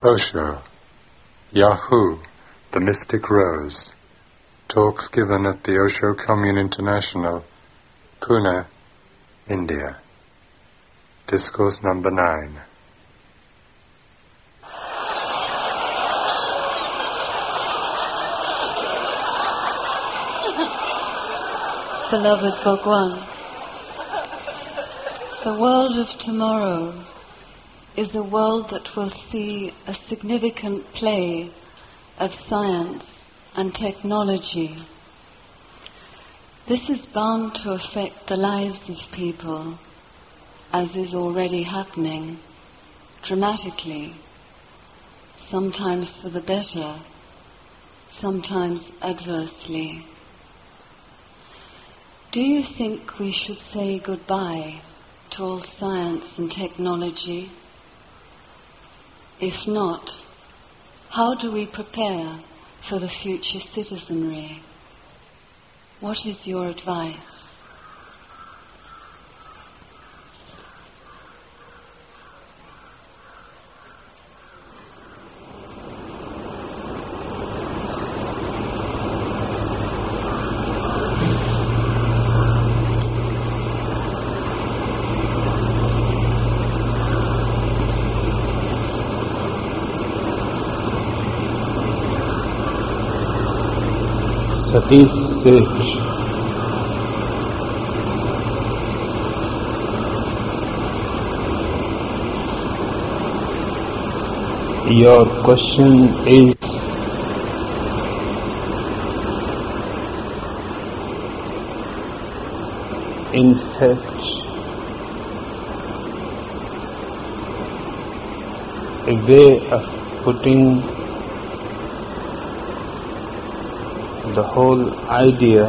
Osho, Yahoo, The Mystic Rose. Talks given at the Osho Commune International, Pune, India. Discourse number nine. Beloved Bhagwan, the world of tomorrow is a world that will see a significant play of science and technology. This is bound to affect the lives of people, as is already happening, dramatically, sometimes for the better, sometimes adversely. Do you think we should say goodbye to all science and technology? If not, how do we prepare for the future citizenry? What is your advice? Seth. Your question is in fact a way of putting the whole idea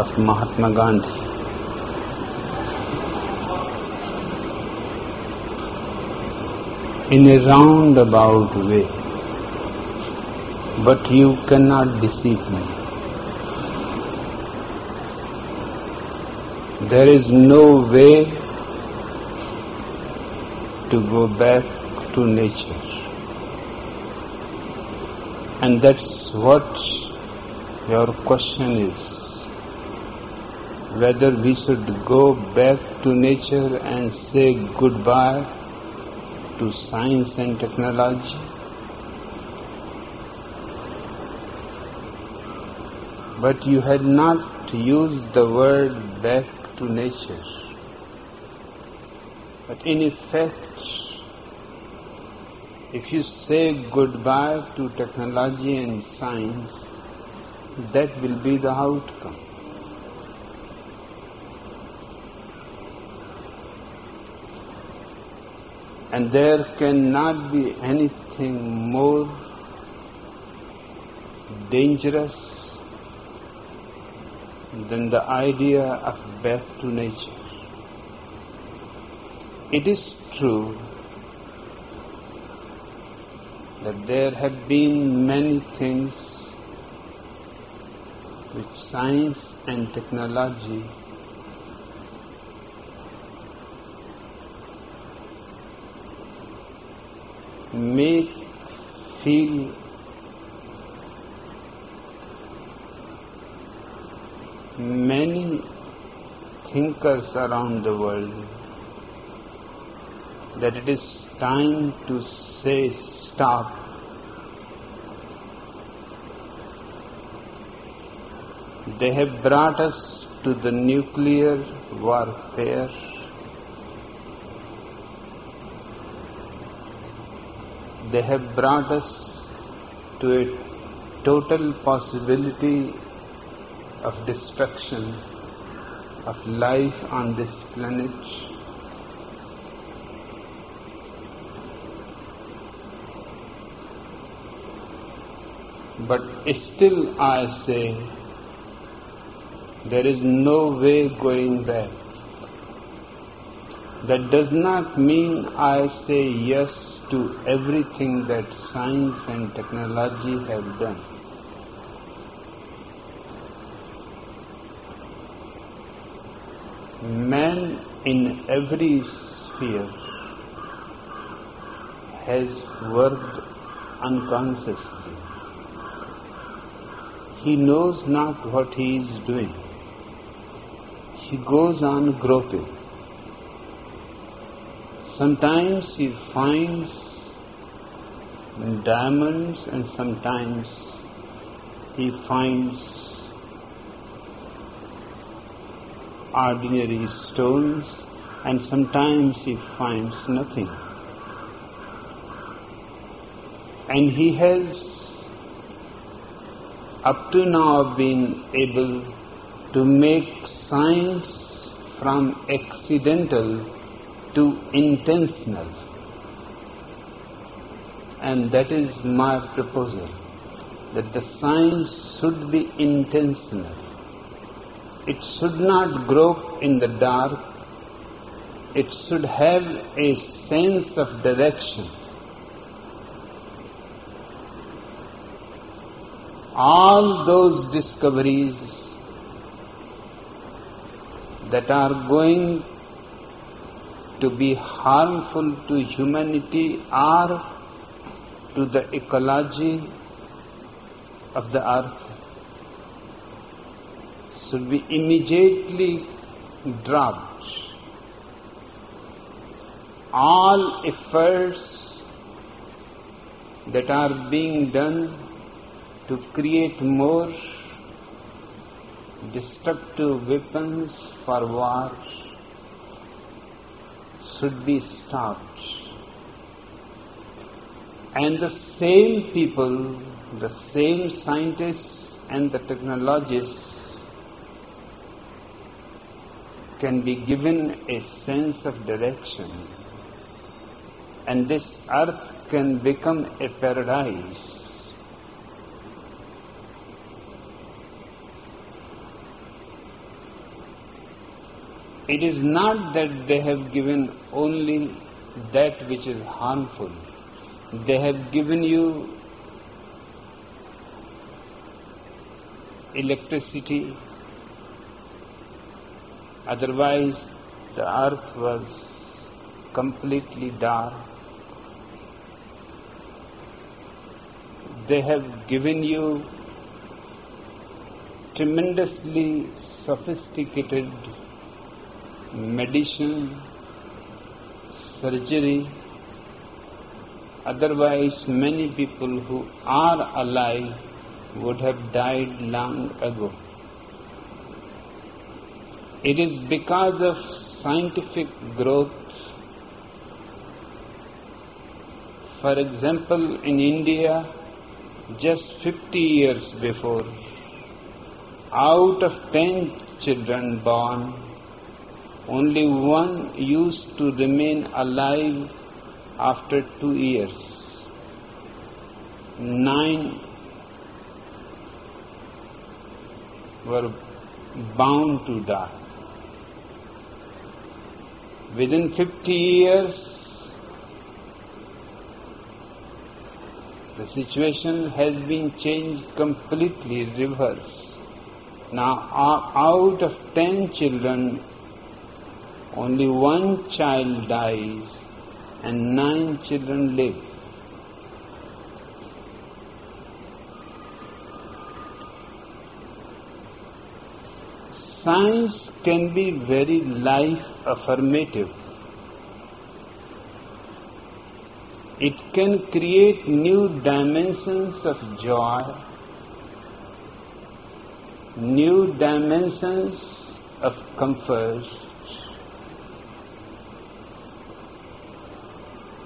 of Mahatma Gandhi. In a roundabout way, but you cannot deceive me. There is no way to go back to nature. And that's what your question is. Whether we should go back to nature and say goodbye to science and technology. But you had not used the word back to nature. But in effect, if you say goodbye to technology and science, that will be the outcome. And there cannot be anything more dangerous than the idea of back to nature. It is true that there have been many things which science and technology make feel many thinkers around the world that it is time to say stop. They have brought us to the nuclear warfare. They have brought us to a total possibility of destruction of life on this planet. But still I say there is no way going back. That does not mean I say yes to everything that science and technology have done. Man in every sphere has worked unconsciously. He knows not what he is doing. He goes on groping. Sometimes he finds diamonds and sometimes he finds ordinary stones and sometimes he finds nothing. And he has up to now been able to make science from accidental to intentional. And that is my proposal that the science should be intentional. It should not grope in the dark. It should have a sense of direction. All those discoveries that are going to be harmful to humanity or to the ecology of the earth should be immediately dropped. All efforts that are being done to create more destructive weapons for war should be stopped. And the same people, the same scientists and the technologists can be given a sense of direction. And this earth can become a paradise. It is not that they have given only that which is harmful. They have given you electricity, otherwise, the earth was completely dark. They have given you tremendously sophisticated medicine, surgery. Otherwise, many people who are alive would have died long ago. It is because of scientific growth. For example, in India, just 50 years before, out of 10 children born, only one used to remain alive after two years. Nine were bound to die. Within 50 years, the situation has been changed completely reverse. Now, out of 10 children, only one child dies and nine children live. Science can be very life affirmative. It can create new dimensions of joy, new dimensions of comfort,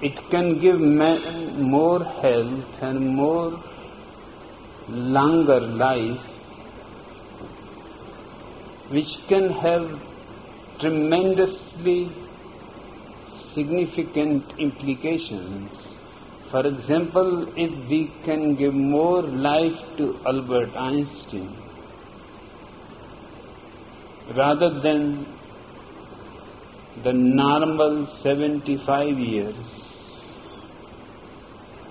it can give man more health and more longer life, which can have tremendously significant implications. For example, if we can give more life to Albert Einstein rather than the normal 75 years,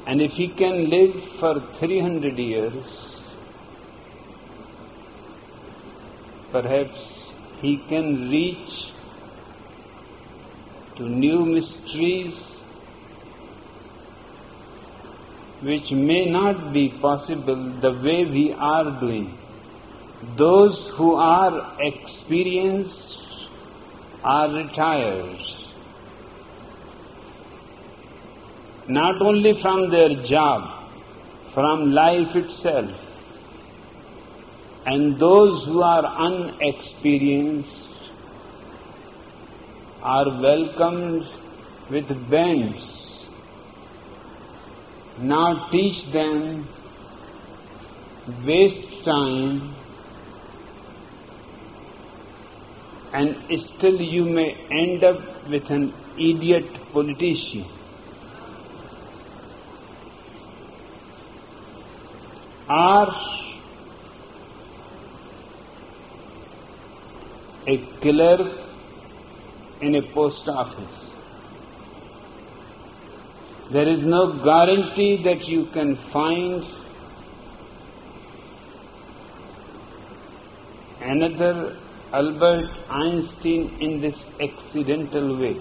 and if he can live for 300 years, perhaps he can reach to new mysteries which may not be possible the way we are doing. Those who are experienced are retired. Not only from their job, from life itself. And those who are unexperienced are welcomed with bands. Now teach them, waste time, and still you may end up with an idiot politician. Or a clerk in a post office. There is no guarantee that you can find another Albert Einstein in this accidental way.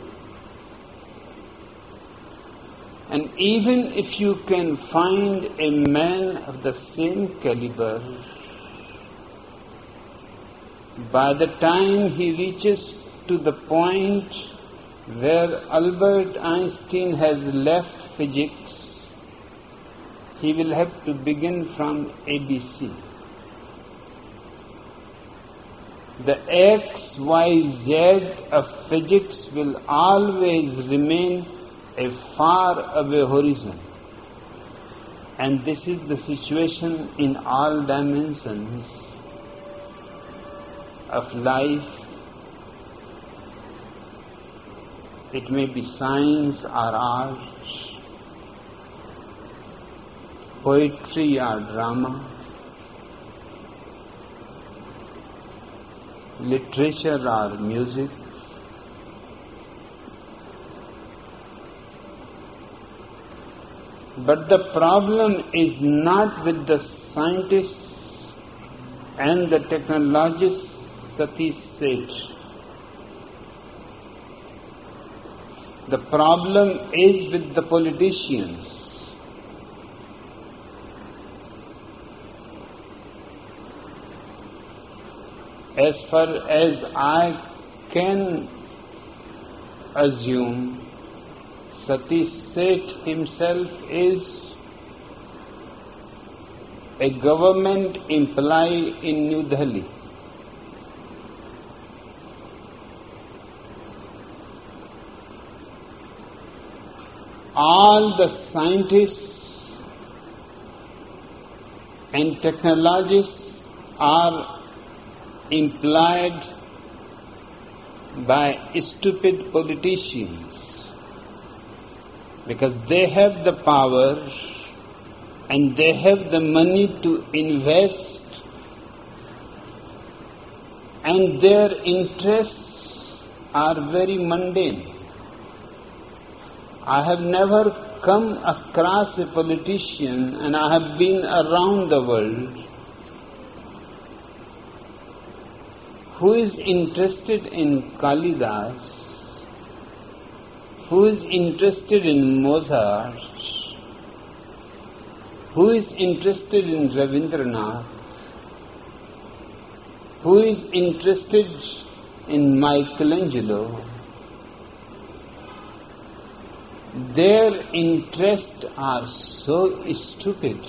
And even if you can find a man of the same caliber, by the time he reaches to the point where Albert Einstein has left physics, he will have to begin from ABC. The X, Y, Z of physics will always remain a far away horizon. And this is the situation in all dimensions of life It may be science or art, poetry or drama, literature or music. But the problem is not with the scientists and the technologists, Satish Seth. The problem is with the politicians. As far as I can assume, Satish Seth himself is a government employee in New Delhi. all the scientists and technologists are employed by stupid politicians because they have the power and they have the money to invest and their interests are very mundane. I have never come across a politician and I have been around the world who is interested in Kalidas, who is interested in Mozart, who is interested in Ravindranath, who is interested in Michelangelo, their interests are so stupid.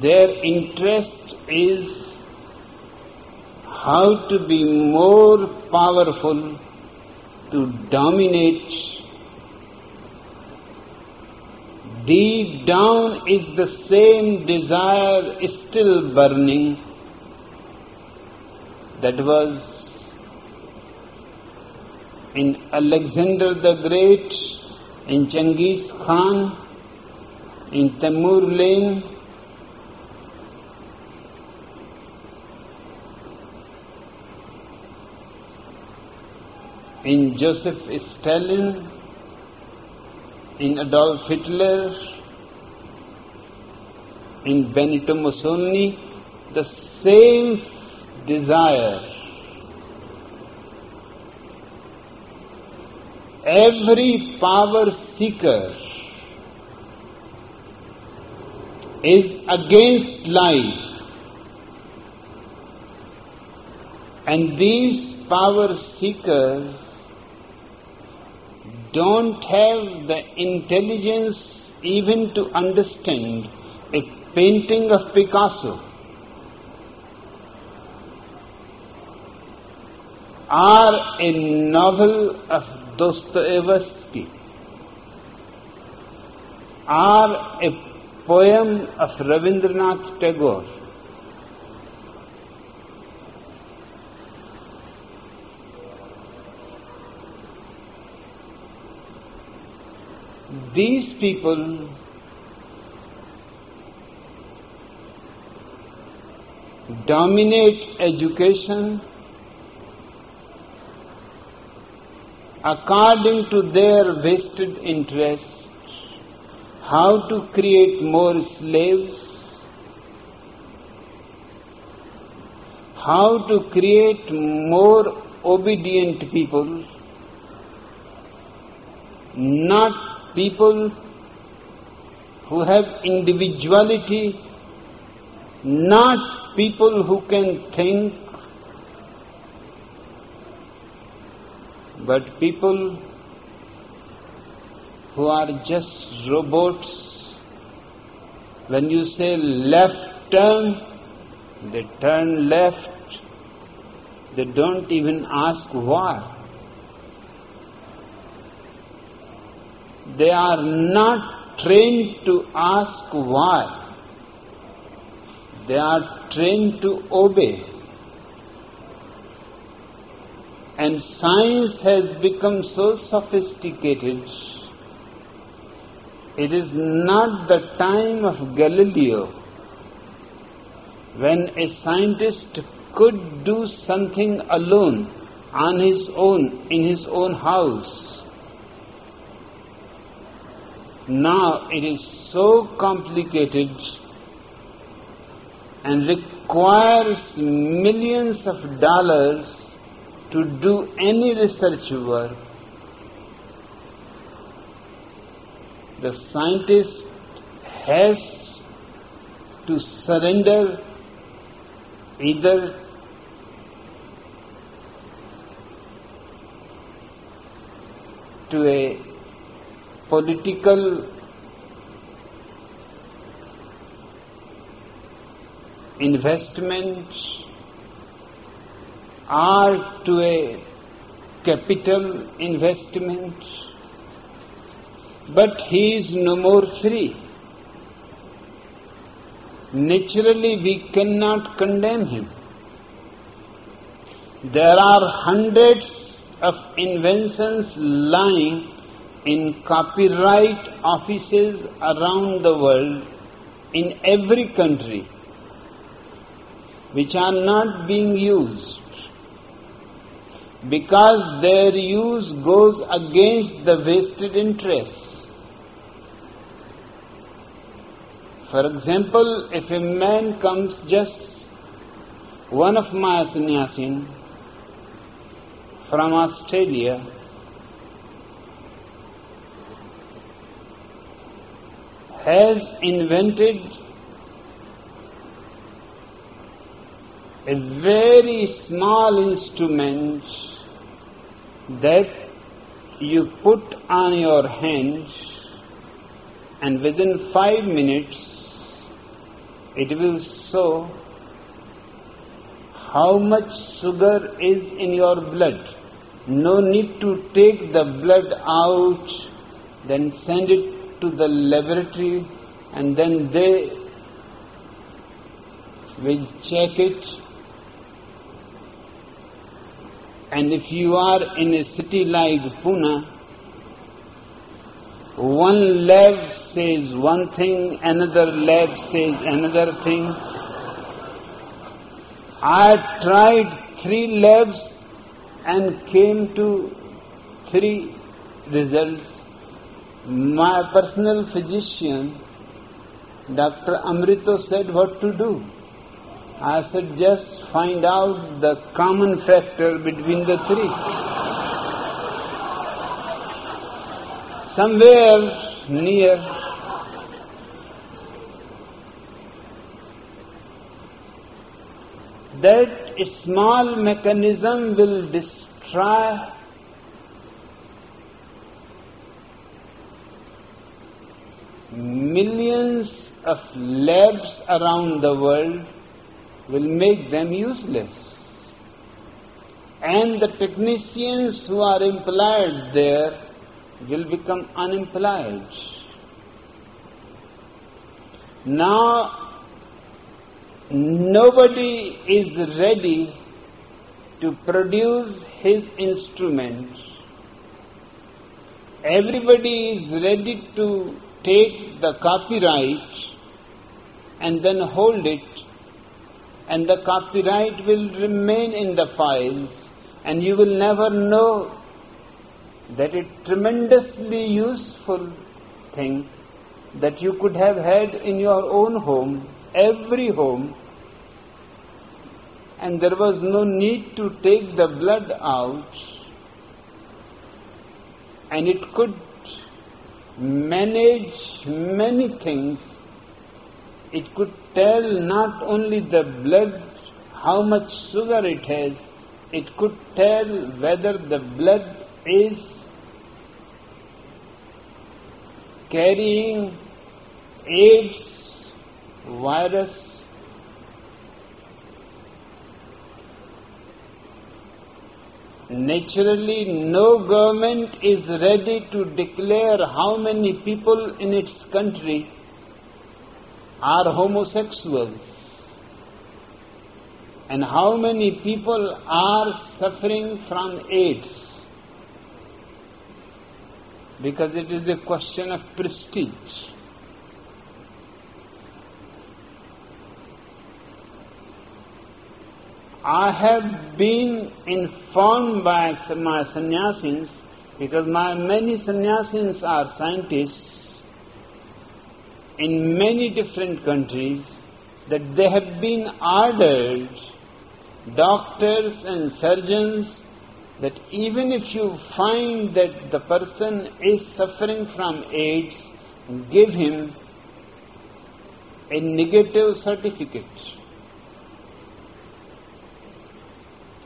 Their interest is how to be more powerful to dominate. Deep down is the same desire still burning that was in Alexander the Great, in Genghis Khan, in Timur Lenk, in Joseph Stalin, in Adolf Hitler, in Benito Mussolini, the same desire every power seeker is against life. And these power seekers don't have the intelligence even to understand a painting of Picasso or a novel of Dostoevsky or a poem of Rabindranath Tagore. These people dominate education according to their vested interests, how to create more slaves, how to create more obedient people, not people who have individuality, not people who can think but people who are just robots, when you say left turn, they turn left, they don't even ask why. They are not trained to ask why. They are trained to obey. And science has become so sophisticated, it is not the time of Galileo when a scientist could do something alone, on his own, in his own house. Now it is so complicated and requires millions of dollars to do any research work, the scientist has to surrender either to a political investments are to a capital investment, but he is no more free. Naturally, we cannot condemn him. There are hundreds of inventions lying in copyright offices around the world in every country which are not being used because their use goes against the vested interests. For example, if a man comes just one of my sannyasin from Australia has invented a very small instrument that you put on your hand and within five minutes it will show how much sugar is in your blood. No need to take the blood out, then send it to the laboratory, and then they will check it and if you are in a city like Pune, one lab says one thing, another lab says another thing. I tried three labs and came to three results. My personal physician, Dr. Amrito, said what to do. I said, just find out the common factor between the three. Somewhere near that small mechanism will destroy millions of labs around the world will make them useless. And the technicians who are employed there will become unemployed. Now, nobody is ready to produce his instrument. Everybody is ready to take the copyright and then hold it, and the copyright will remain in the files, and you will never know that a tremendously useful thing that you could have had in your own home, every home, and there was no need to take the blood out, and it could manage many things. It could tell not only the blood how much sugar it has, it could tell whether the blood is carrying AIDS virus Naturally, no government is ready to declare how many people in its country are homosexuals and how many people are suffering from AIDS because it is a question of prestige. I have been informed by my sannyasins, because my many sannyasins are scientists in many different countries, that they have been ordered, doctors and surgeons, that even if you find that the person is suffering from AIDS, give him a negative certificate.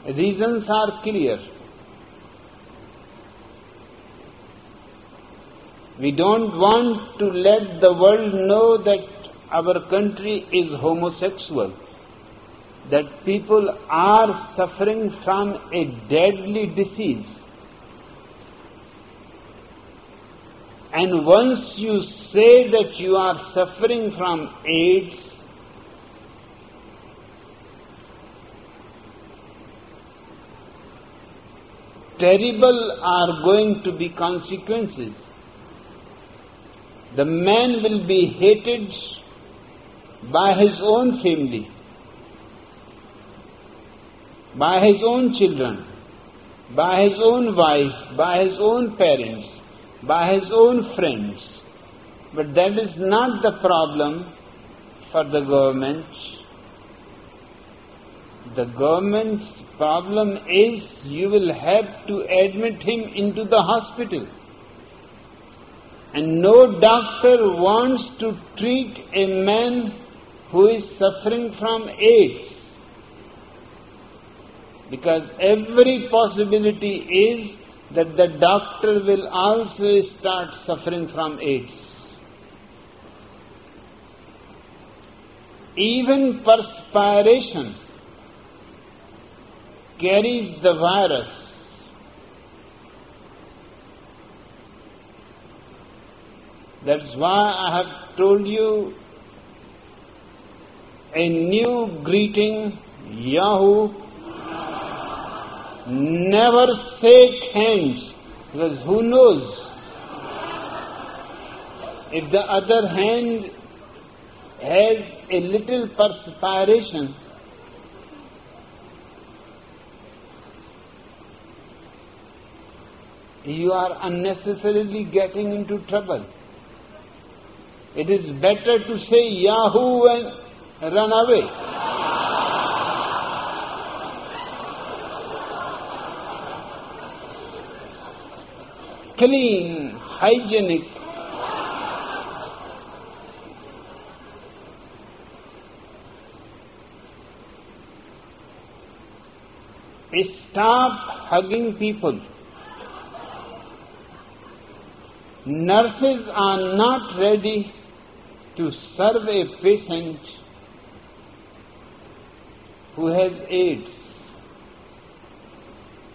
Reasons are clear. We don't want to let the world know that our country is homosexual, that people are suffering from a deadly disease. And once you say that you are suffering from AIDS, terrible are going to be consequences. The man will be hated by his own family, by his own children, by his own wife, by his own parents, by his own friends. But that is not the problem for the government the government's problem is you will have to admit him into the hospital. And no doctor wants to treat a man who is suffering from AIDS. Because every possibility is that the doctor will also start suffering from AIDS. Even perspiration carries the virus. That's why I have told you a new greeting, Yahoo. Never shake hands, because who knows? If the other hand has a little perspiration, you are unnecessarily getting into trouble. It is better to say Yahoo and run away. Clean, hygienic, Stop hugging people. Nurses are not ready to serve a patient who has AIDS.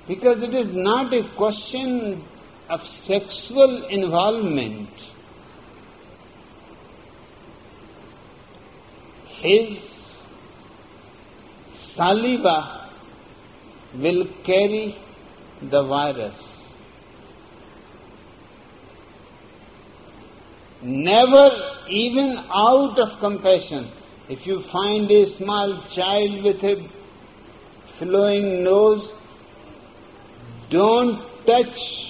Because it is not a question of sexual involvement. His saliva will carry the virus. Never, even out of compassion, if you find a small child with a flowing nose, don't touch.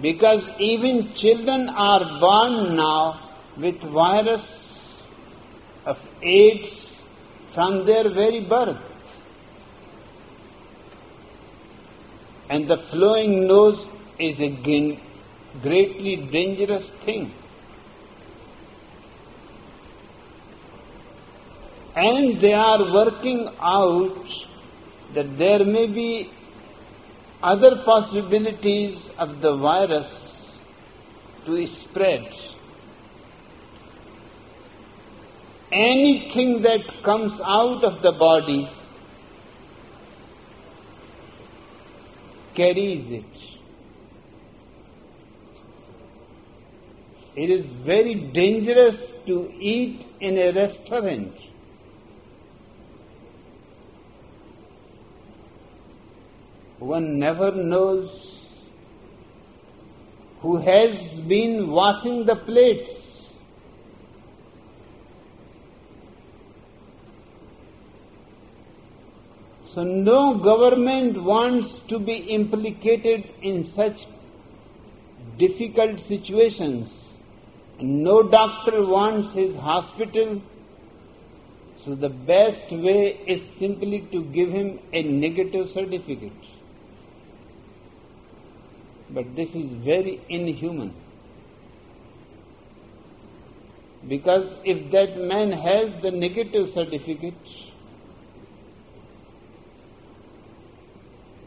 Because even children are born now with virus of AIDS from their very birth. And the flowing nose is a greatly dangerous thing. And they are working out that there may be other possibilities of the virus to spread. Anything that comes out of the body carries it. It is very dangerous to eat in a restaurant. One never knows who has been washing the plates. So no government wants to be implicated in such difficult situations. No doctor wants his hospital, so the best way is simply to give him a negative certificate. But this is very inhuman. Because if that man has the negative certificate,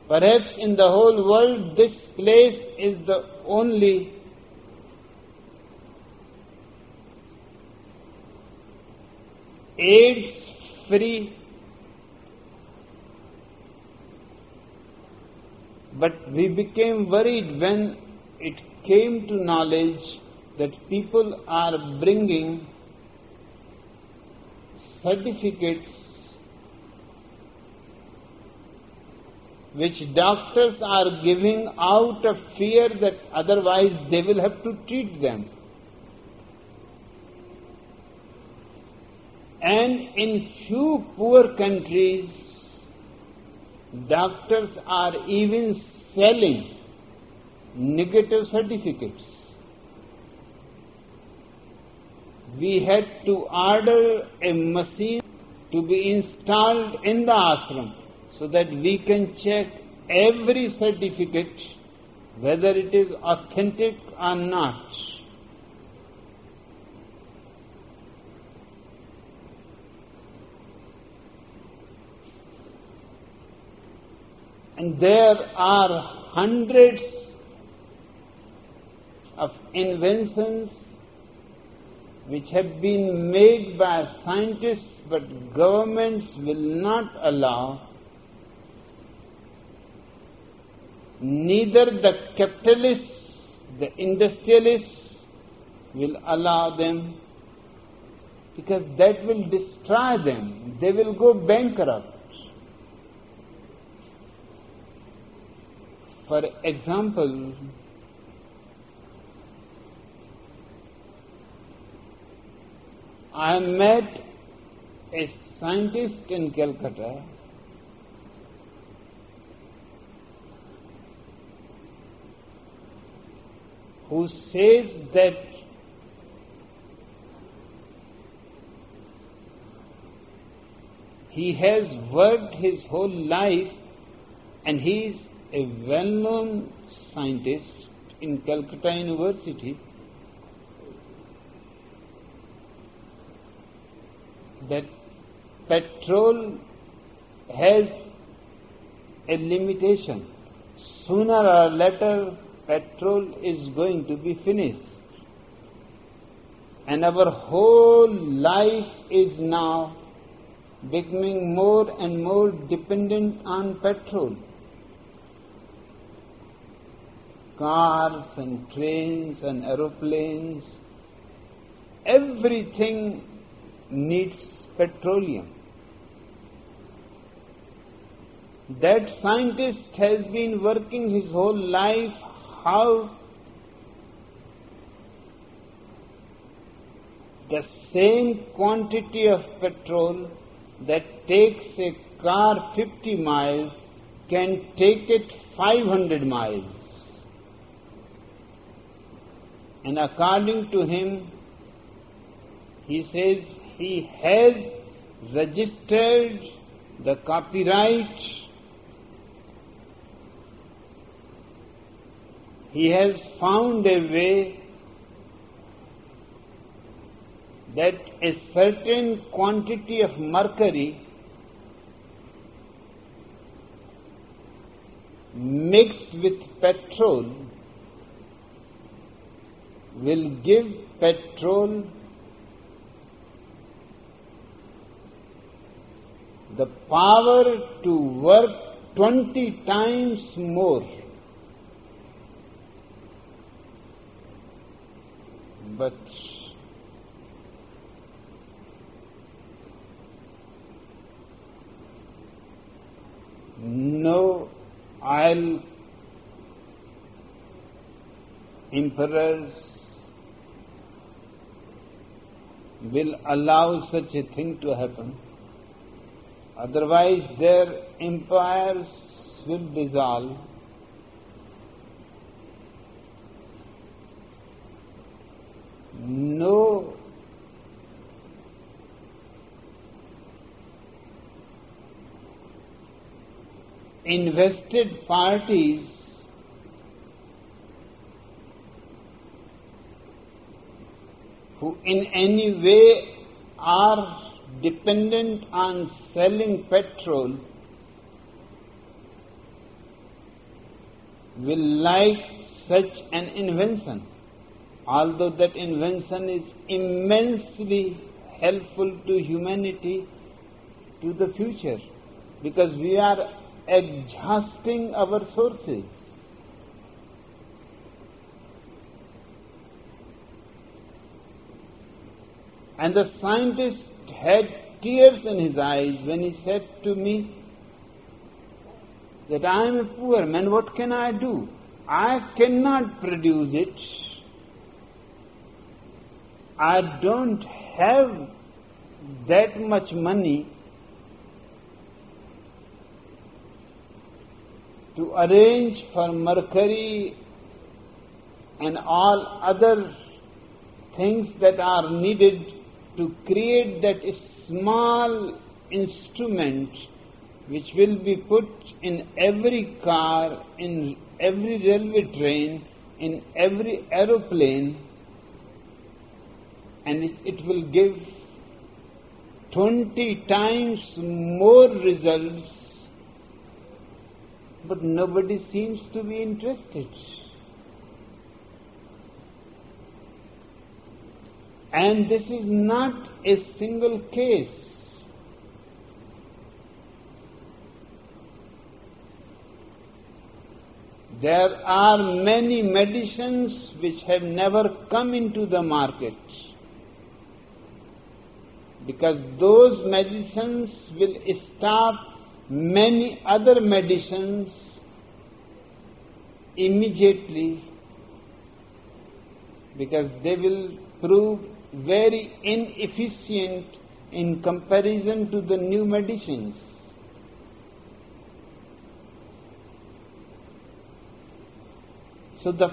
perhaps in the whole world this place is the only AIDS free. But we became worried when it came to knowledge that people are bringing certificates which doctors are giving out of fear that otherwise they will have to treat them. And in few poor countries, doctors are even selling negative certificates. We had to order a machine to be installed in the ashram so that we can check every certificate whether it is authentic or not. There are hundreds of inventions which have been made by scientists, but governments will not allow. Neither the capitalists, the industrialists will allow them because that will destroy them. They will go bankrupt. For example, I met a scientist in Calcutta. Who says that he has worked his whole life and he is a well-known scientist in Calcutta University that petrol has a limitation. Sooner or later, petrol is going to be finished. And our whole life is now becoming more and more dependent on petrol. Cars and trains and aeroplanes, everything needs petroleum. That scientist has been working his whole life how the same quantity of petrol that takes a car 50 miles can take it 500 miles. And according to him, he says he has registered the copyright. He has found a way that a certain quantity of mercury mixed with petrol will give petrol the power to work 20 times more. But no oil emperors will allow such a thing to happen. Otherwise, their empires will dissolve. No invested parties who in any way are dependent on selling petrol will like such an invention, although that invention is immensely helpful to humanity to the future, because we are exhausting our sources. And the scientist had tears in his eyes when he said to me that I am a poor man, what can I do? I cannot produce it. I don't have that much money to arrange for mercury and all other things that are needed to create that small instrument which will be put in every car, in every railway train, in every aeroplane, and it, it will give 20 times more results but nobody seems to be interested. And this is not a single case. There are many medicines which have never come into the market because those medicines will stop many other medicines immediately because they will prove very inefficient in comparison to the new medicines. So the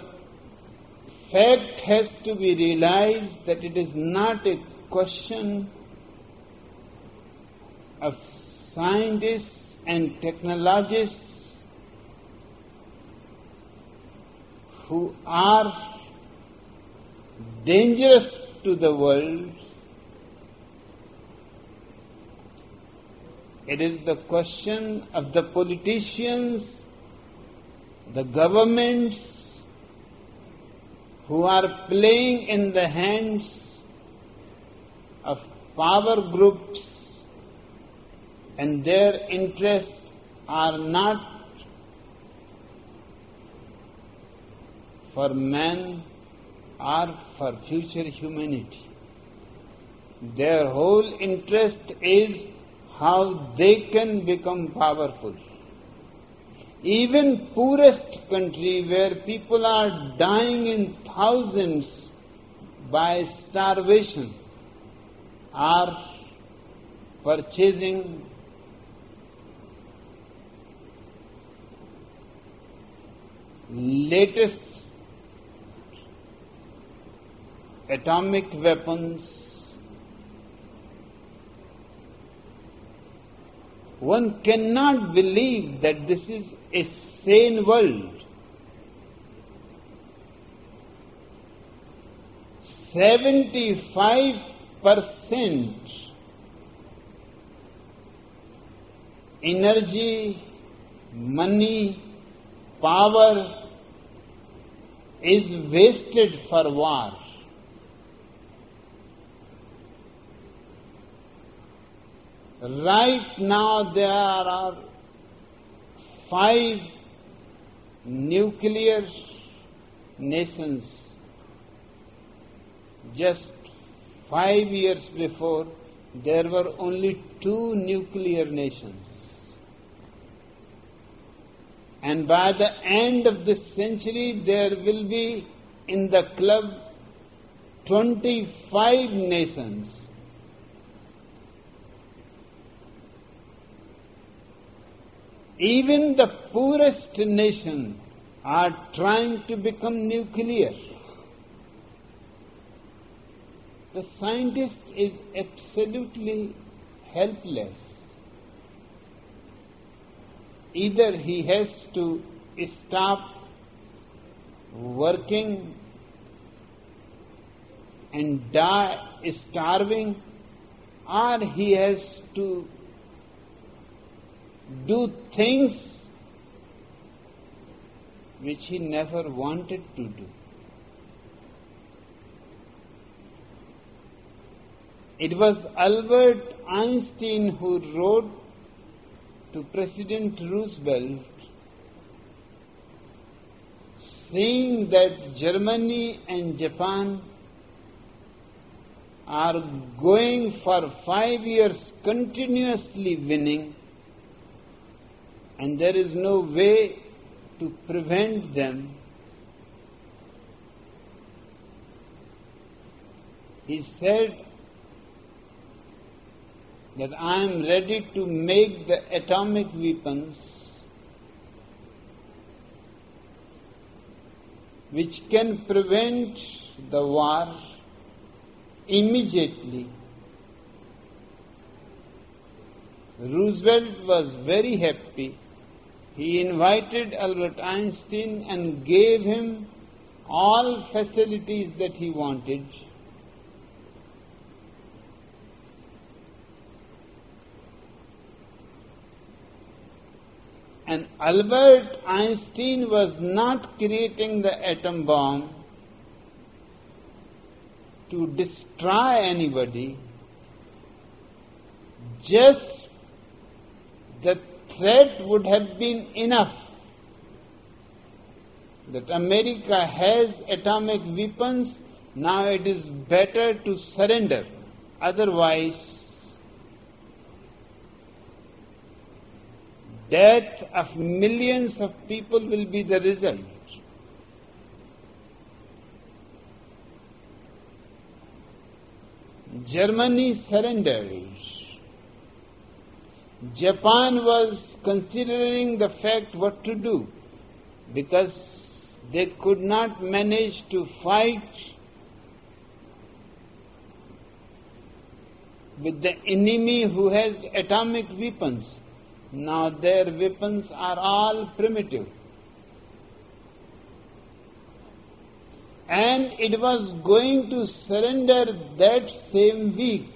fact has to be realized that it is not a question of scientists and technologists who are dangerous to the world, It is the question of the politicians, the governments, who are playing in the hands of power groups and their interests are not for man or for future humanity. Their whole interest is how they can become powerful. Even poorest country where people are dying in thousands by starvation are purchasing latest atomic weapons one cannot believe that this is a sane world. Seventy-five percent energy, money, power is wasted for war. Right now there are five nuclear nations. Just five years before, there were only two nuclear nations. And by the end of this century, there will be in the club 25 nations. Even the poorest nation are trying to become nuclear. The scientist is absolutely helpless. Either he has to stop working and die starving, or he has to do things which he never wanted to do. It was Albert Einstein who wrote to President Roosevelt saying that Germany and Japan are going for five years continuously winning and there is no way to prevent them. He said that I am ready to make the atomic weapons which can prevent the war immediately. Roosevelt was very happy he invited Albert Einstein and gave him all facilities that he wanted. And Albert Einstein was not creating the atom bomb to destroy anybody, just the threat would have been enough that America has atomic weapons, now it is better to surrender. Otherwise, death of millions of people will be the result. Germany surrendered. Japan was considering the fact what to do because they could not manage to fight with the enemy who has atomic weapons. Now their weapons are all primitive. And it was going to surrender that same week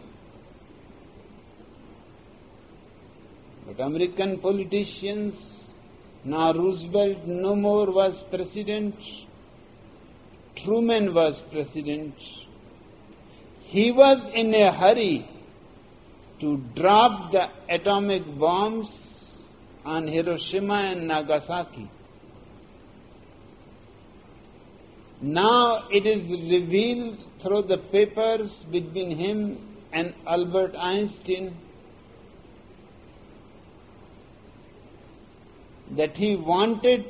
American politicians, now Roosevelt no more was president, Truman was president. He was in a hurry to drop the atomic bombs on Hiroshima and Nagasaki. Now it is revealed through the papers between him and Albert Einstein that he wanted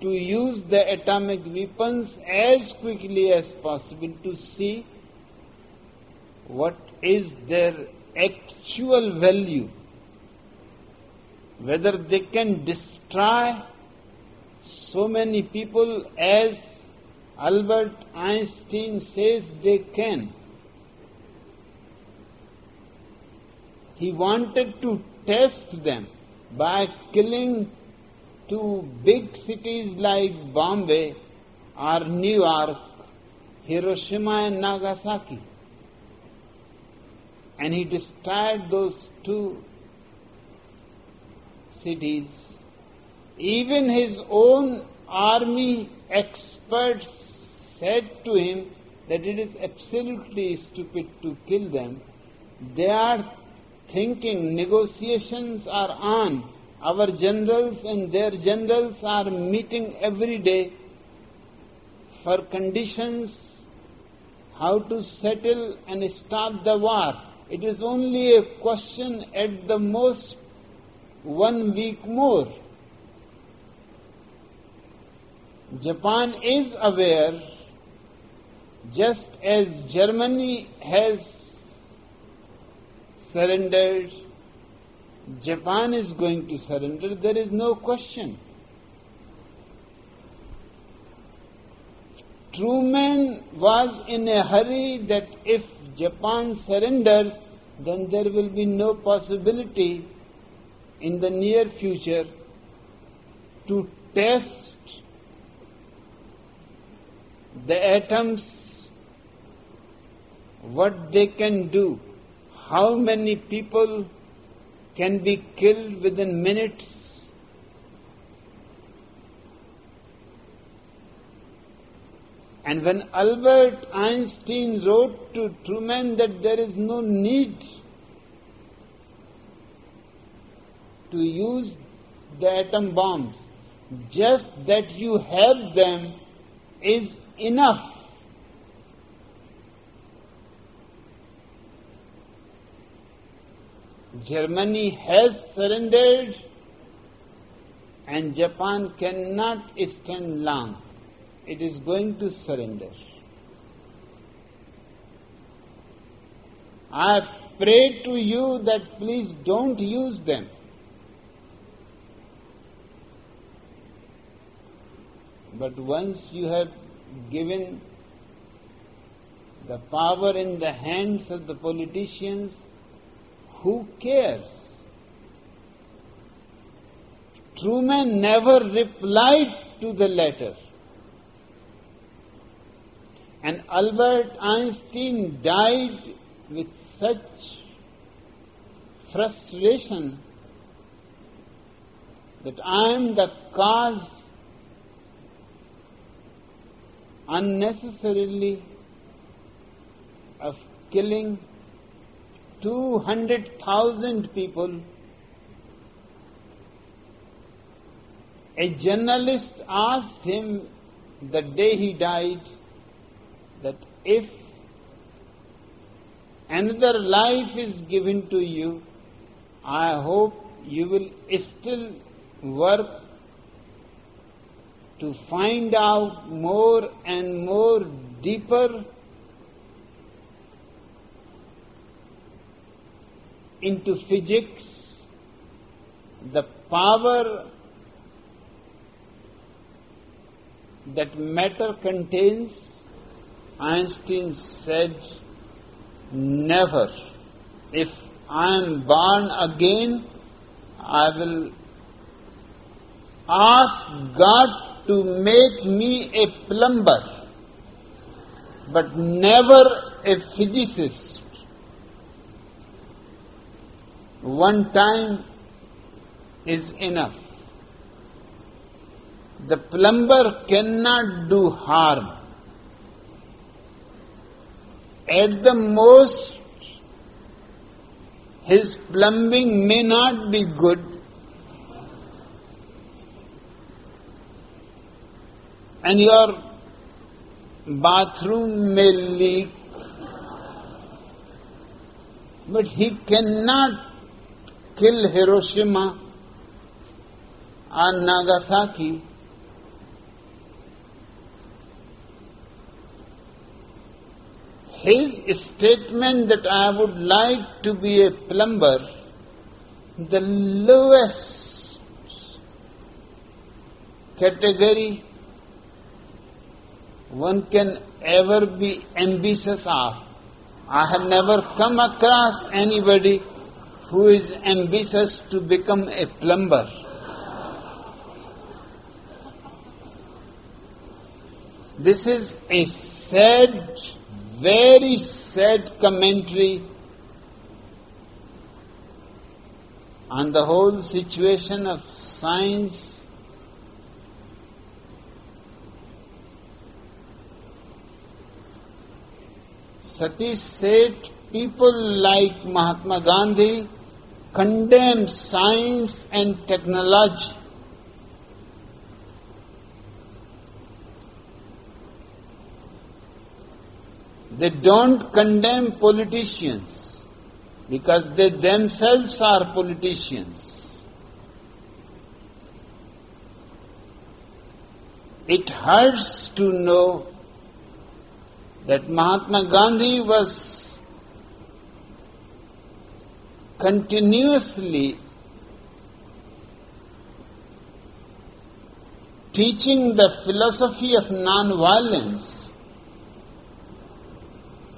to use the atomic weapons as quickly as possible to see what is their actual value, whether they can destroy so many people as Albert Einstein says they can. He wanted to test them by killing two big cities like Bombay or New York, Hiroshima and Nagasaki. And he destroyed those two cities. Even his own army experts said to him that it is absolutely stupid to kill them. They are thinking negotiations are on. Our generals and their generals are meeting every day for conditions how to settle and stop the war. It is only a question at the most one week more. Japan is aware, just as Germany has surrendered, Japan is going to surrender, there is no question. Truman was in a hurry that if Japan surrenders, then there will be no possibility in the near future to test the atoms, what they can do, how many people can be killed within minutes. And when Albert Einstein wrote to Truman that there is no need to use the atom bombs, just that you have them is enough. Germany has surrendered and Japan cannot stand long. It is going to surrender. I pray to you that please don't use them. But once you have given the power in the hands of the politicians, who cares? Truman never replied to the letter. And Albert Einstein died with such frustration that I am the cause unnecessarily of killing 200,000 people. A journalist asked him the day he died that if another life is given to you, I hope you will still work to find out more and more deeper into physics, the power that matter contains, Einstein said, never. If I am born again, I will ask God to make me a plumber, but never a physicist. One time is enough. The plumber cannot do harm. At the most, his plumbing may not be good, and your bathroom may leak, but he cannot kill Hiroshima and Nagasaki. His statement that I would like to be a plumber, the lowest category one can ever be ambitious of. I have never come across anybody who is ambitious to become a plumber. This is a sad, very sad commentary on the whole situation of science Satish said people like Mahatma Gandhi condemn science and technology. They don't condemn politicians because they themselves are politicians. It hurts to know that Mahatma Gandhi was continuously teaching the philosophy of non-violence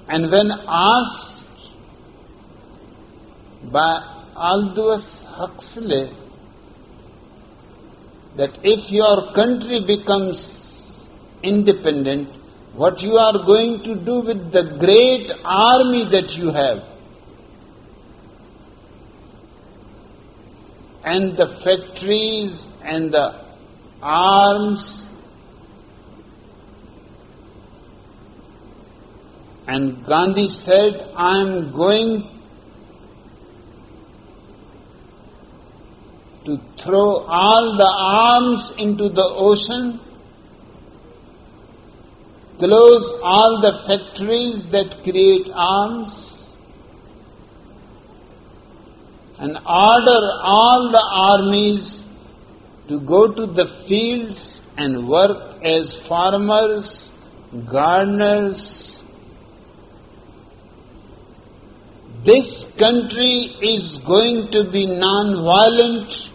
and when asked by Aldous Huxley that if your country becomes independent, what you are going to do with the great army that you have. And the factories and the arms and Gandhi said, I am going to throw all the arms into the ocean close all the factories that create arms and order all the armies to go to the fields and work as farmers, gardeners. This country is going to be non-violent.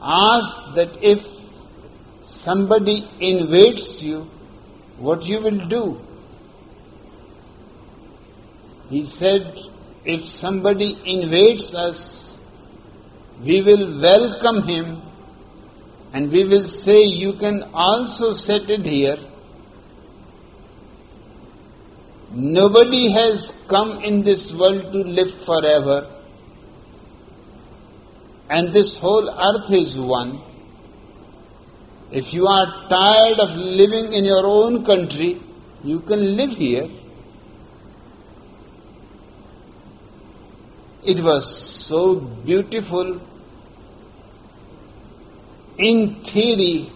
Ask that if somebody invades you, what you will do. He said, if somebody invades us, we will welcome him and we will say, You can also settle here. Nobody has come in this world to live forever, and this whole earth is one. If you are tired of living in your own country, you can live here. It was so beautiful. In theory,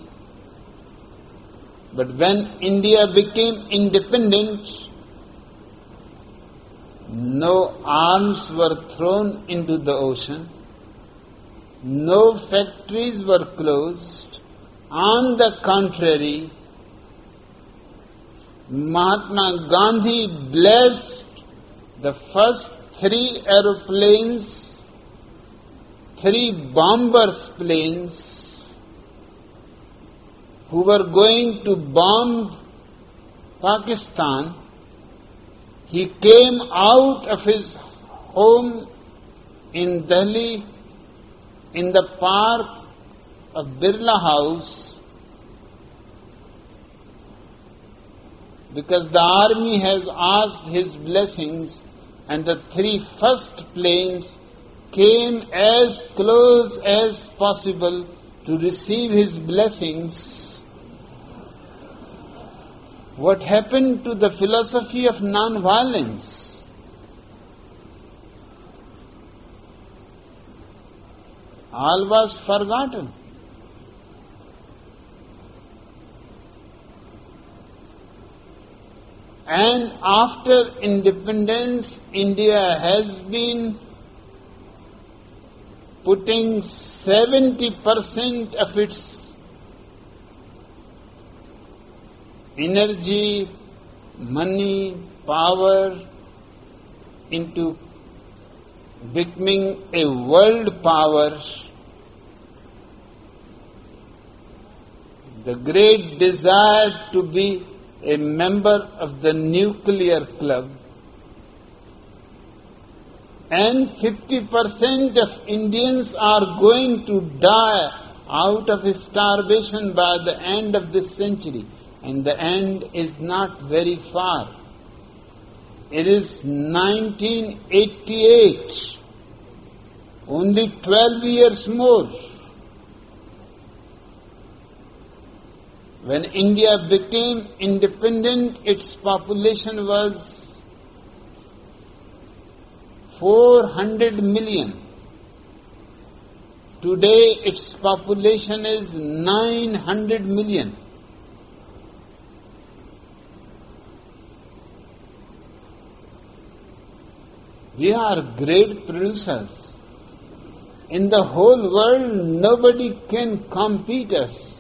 but when India became independent, no arms were thrown into the ocean, no factories were closed, on the contrary, Mahatma Gandhi blessed the first three aeroplanes, three bombers planes who were going to bomb Pakistan. He came out of his home in Delhi in the park of Birla House because the army has asked his blessings and the three first planes came as close as possible to receive his blessings, what happened to the philosophy of non-violence? All was forgotten. And after independence, India has been putting 70% of its energy, money, power into becoming a world power. The great desire to be a member of the nuclear club and 50% of Indians are going to die out of starvation by the end of this century. And the end is not very far. It is 1988, only 12 years more. When India became independent, its population was 400 million. Today its population is 900 million. We are great producers. In the whole world, nobody can compete us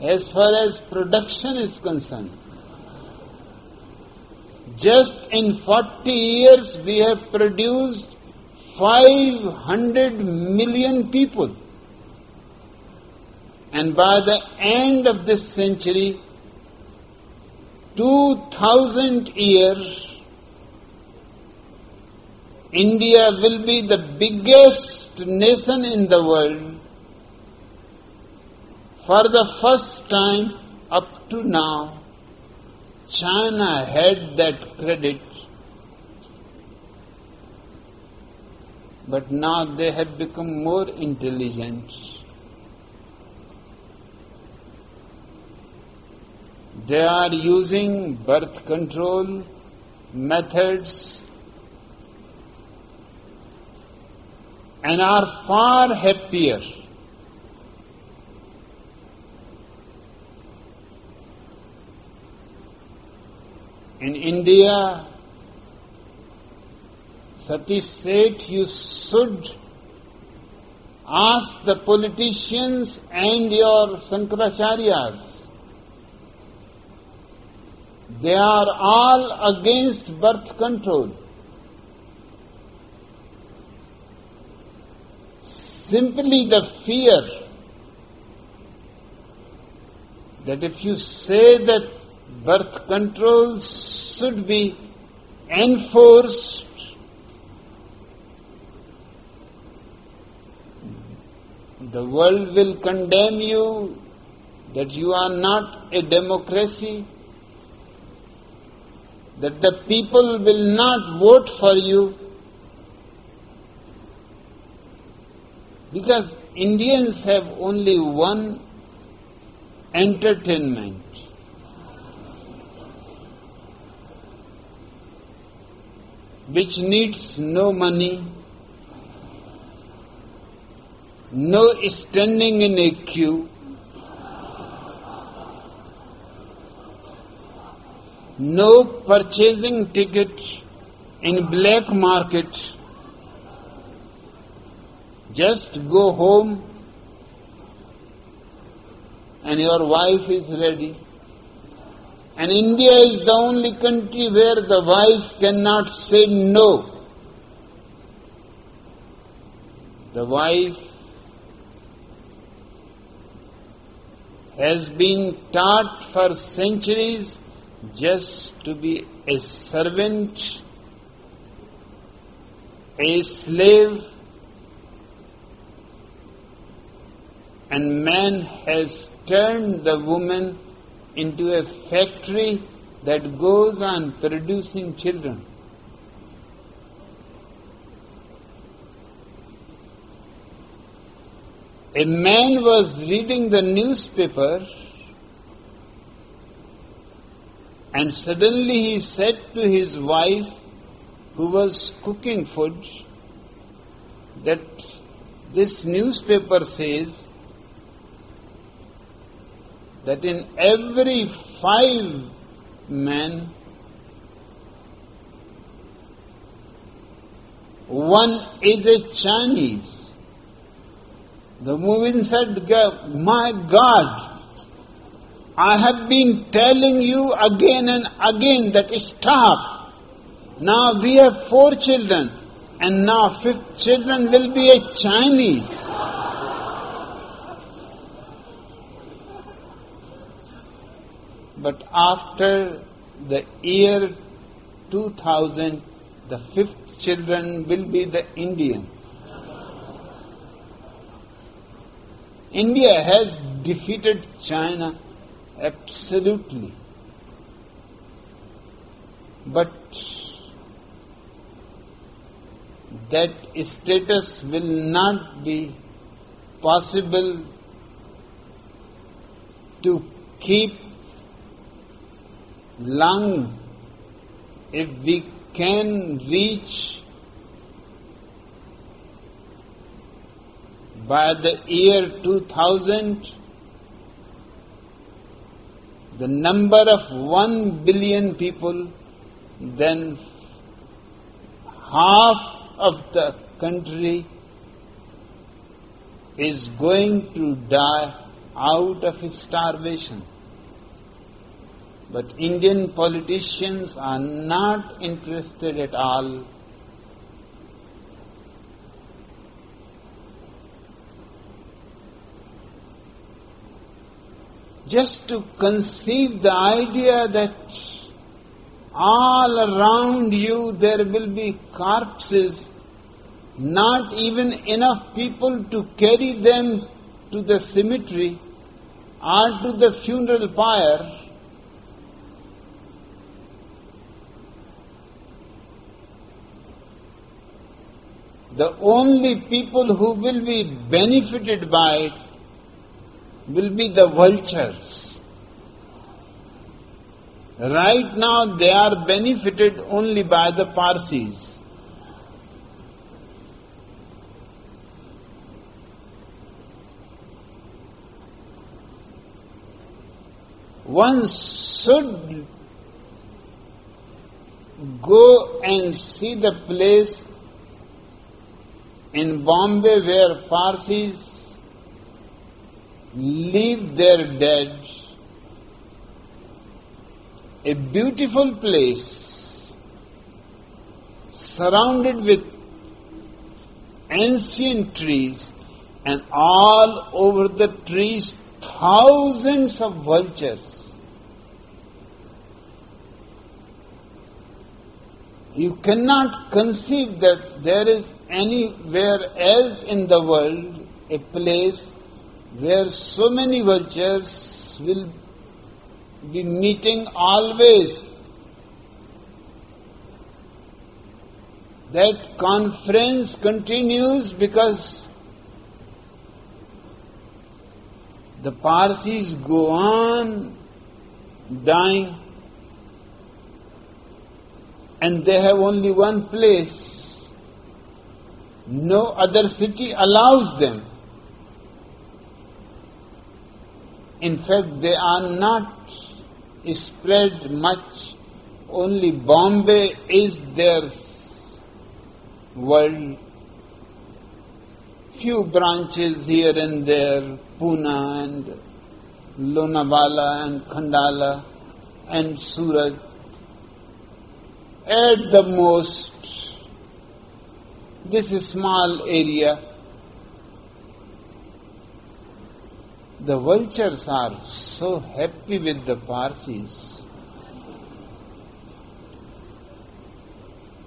as far as production is concerned. Just in 40 years, we have produced 500 million people. And by the end of this century, 2000 years, India will be the biggest nation in the world. For the first time up to now, China had that credit, but now they have become more intelligent. They are using birth control methods and are far happier In India, Satish said you should ask the politicians and your Shankaracharyas. They are all against birth control. Simply the fear that if you say that birth control should be enforced the world will condemn you that you are not a democracy, that the people will not vote for you. Because Indians have only one entertainment which needs no money, no standing in a queue, no purchasing ticket in black market. Just go home and your wife is ready. And India is the only country where the wife cannot say no. The wife has been taught for centuries just to be a servant, a slave, and man has turned the woman into a factory that goes on producing children. a man was reading the newspaper and suddenly he said to his wife, who was cooking food, that this newspaper says that in every five men, one is a Chinese. The woman said, My God, I have been telling you again and again that stop. Now we have four children, and now fifth children will be a Chinese. But after the year 2000, the fifth children will be the Indian. India has defeated China absolutely. But that status will not be possible to keep long if we can reach by the year 2000 the number of 1 billion people, then half of the country is going to die out of starvation. But Indian politicians are not interested at all just to conceive the idea that all around you there will be corpses, not even enough people to carry them to the cemetery or to the funeral pyre. The only people who will be benefited by it will be the vultures. Right now they are benefited only by the Parsis. One should go and see the place in Bombay where Parsis leave their dead. A beautiful place surrounded with ancient trees, and all over the trees thousands of vultures. You cannot conceive that there is anywhere else in the world a place where so many vultures will be meeting always. That conference continues because the Parsis go on dying and they have only one place. No other city allows them. In fact, they are not spread much. Only Bombay is their world. Few branches here and there, Pune and Lonavala and Khandala and Surat. At the most, this small area The vultures are so happy with the Parsis.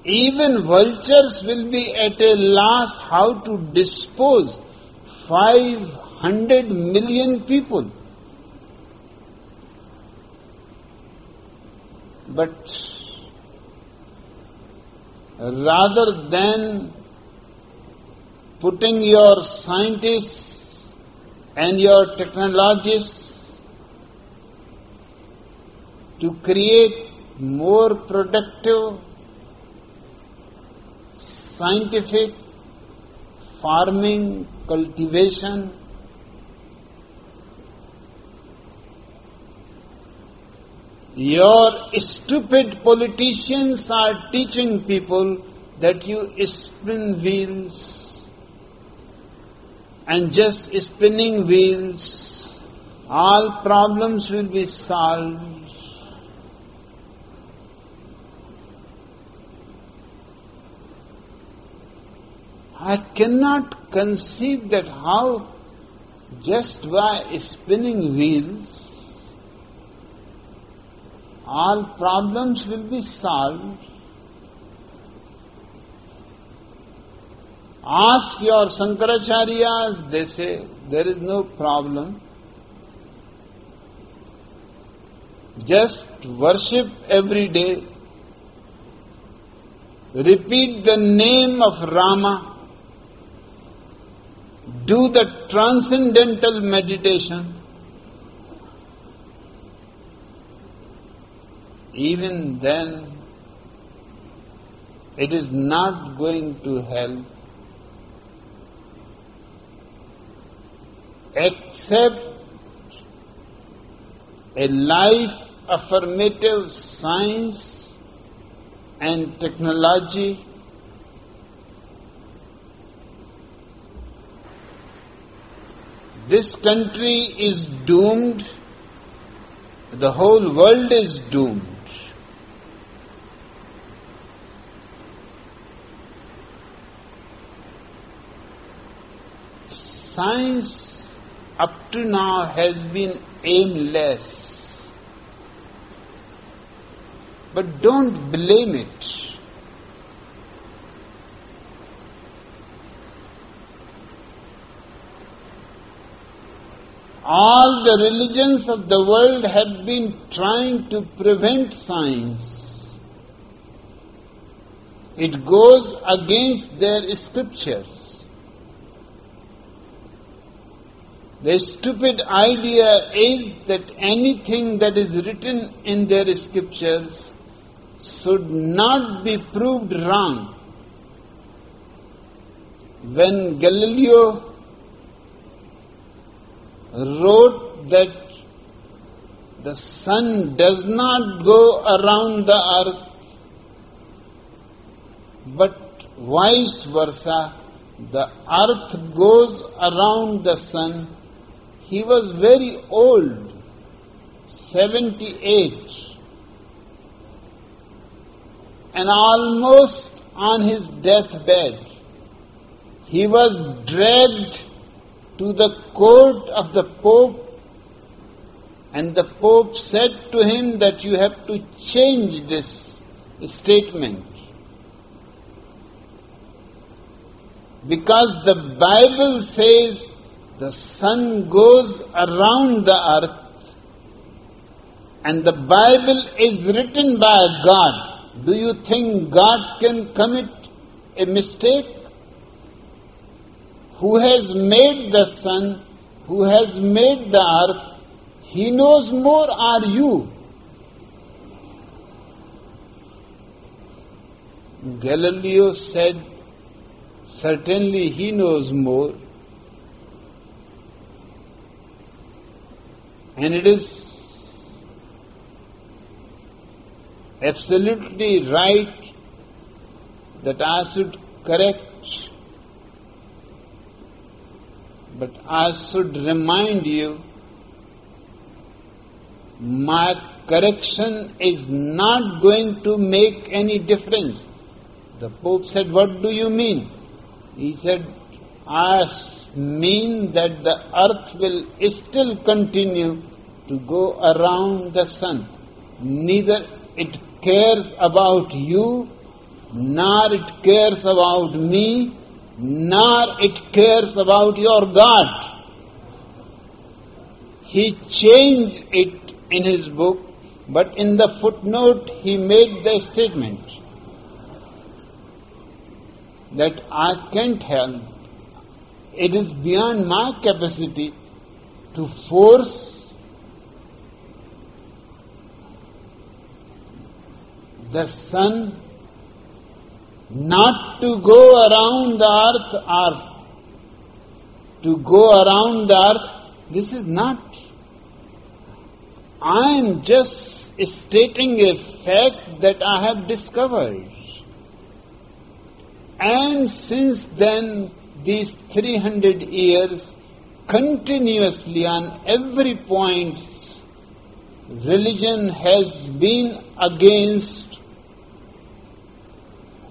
Even vultures will be at a loss how to dispose 500 million people. But rather than putting your scientists and your technologists to create more productive, scientific farming, cultivation, Your stupid politicians are teaching people that you spin wheels and just spinning wheels, all problems will be solved. I cannot conceive that how just by spinning wheels all problems will be solved. Ask your Sankaracharyas, they say there is no problem. Just worship every day. Repeat the name of Rama. Do the transcendental meditation. even then it is not going to help except a life affirmative science and technology. This country is doomed. The whole world is doomed. Science up to now has been aimless. But don't blame it. All the religions of the world have been trying to prevent science. It goes against their scriptures. The stupid idea is that anything that is written in their scriptures should not be proved wrong. When Galileo wrote that the sun does not go around the earth, but vice versa, the earth goes around the sun he was very old, 78, and almost on his deathbed. He was dragged to the court of the Pope, and the Pope said to him that you have to change this statement. Because the Bible says the sun goes around the earth and the Bible is written by God. Do you think God can commit a mistake? Who has made the sun, who has made the earth, he knows more are you. Galileo said, certainly he knows more. And it is absolutely right that I should correct, but I should remind you my correction is not going to make any difference. The Pope said, What do you mean? He said, I mean that the earth will still continue to go around the sun. Neither it cares about you, nor it cares about me, nor it cares about your God. He changed it in his book, but in the footnote he made the statement that I can't help. It is beyond my capacity to force the sun not to go around the earth or to go around the earth, this is not. I am just stating a fact that I have discovered. And since then, these 300 years, continuously on every point, religion has been against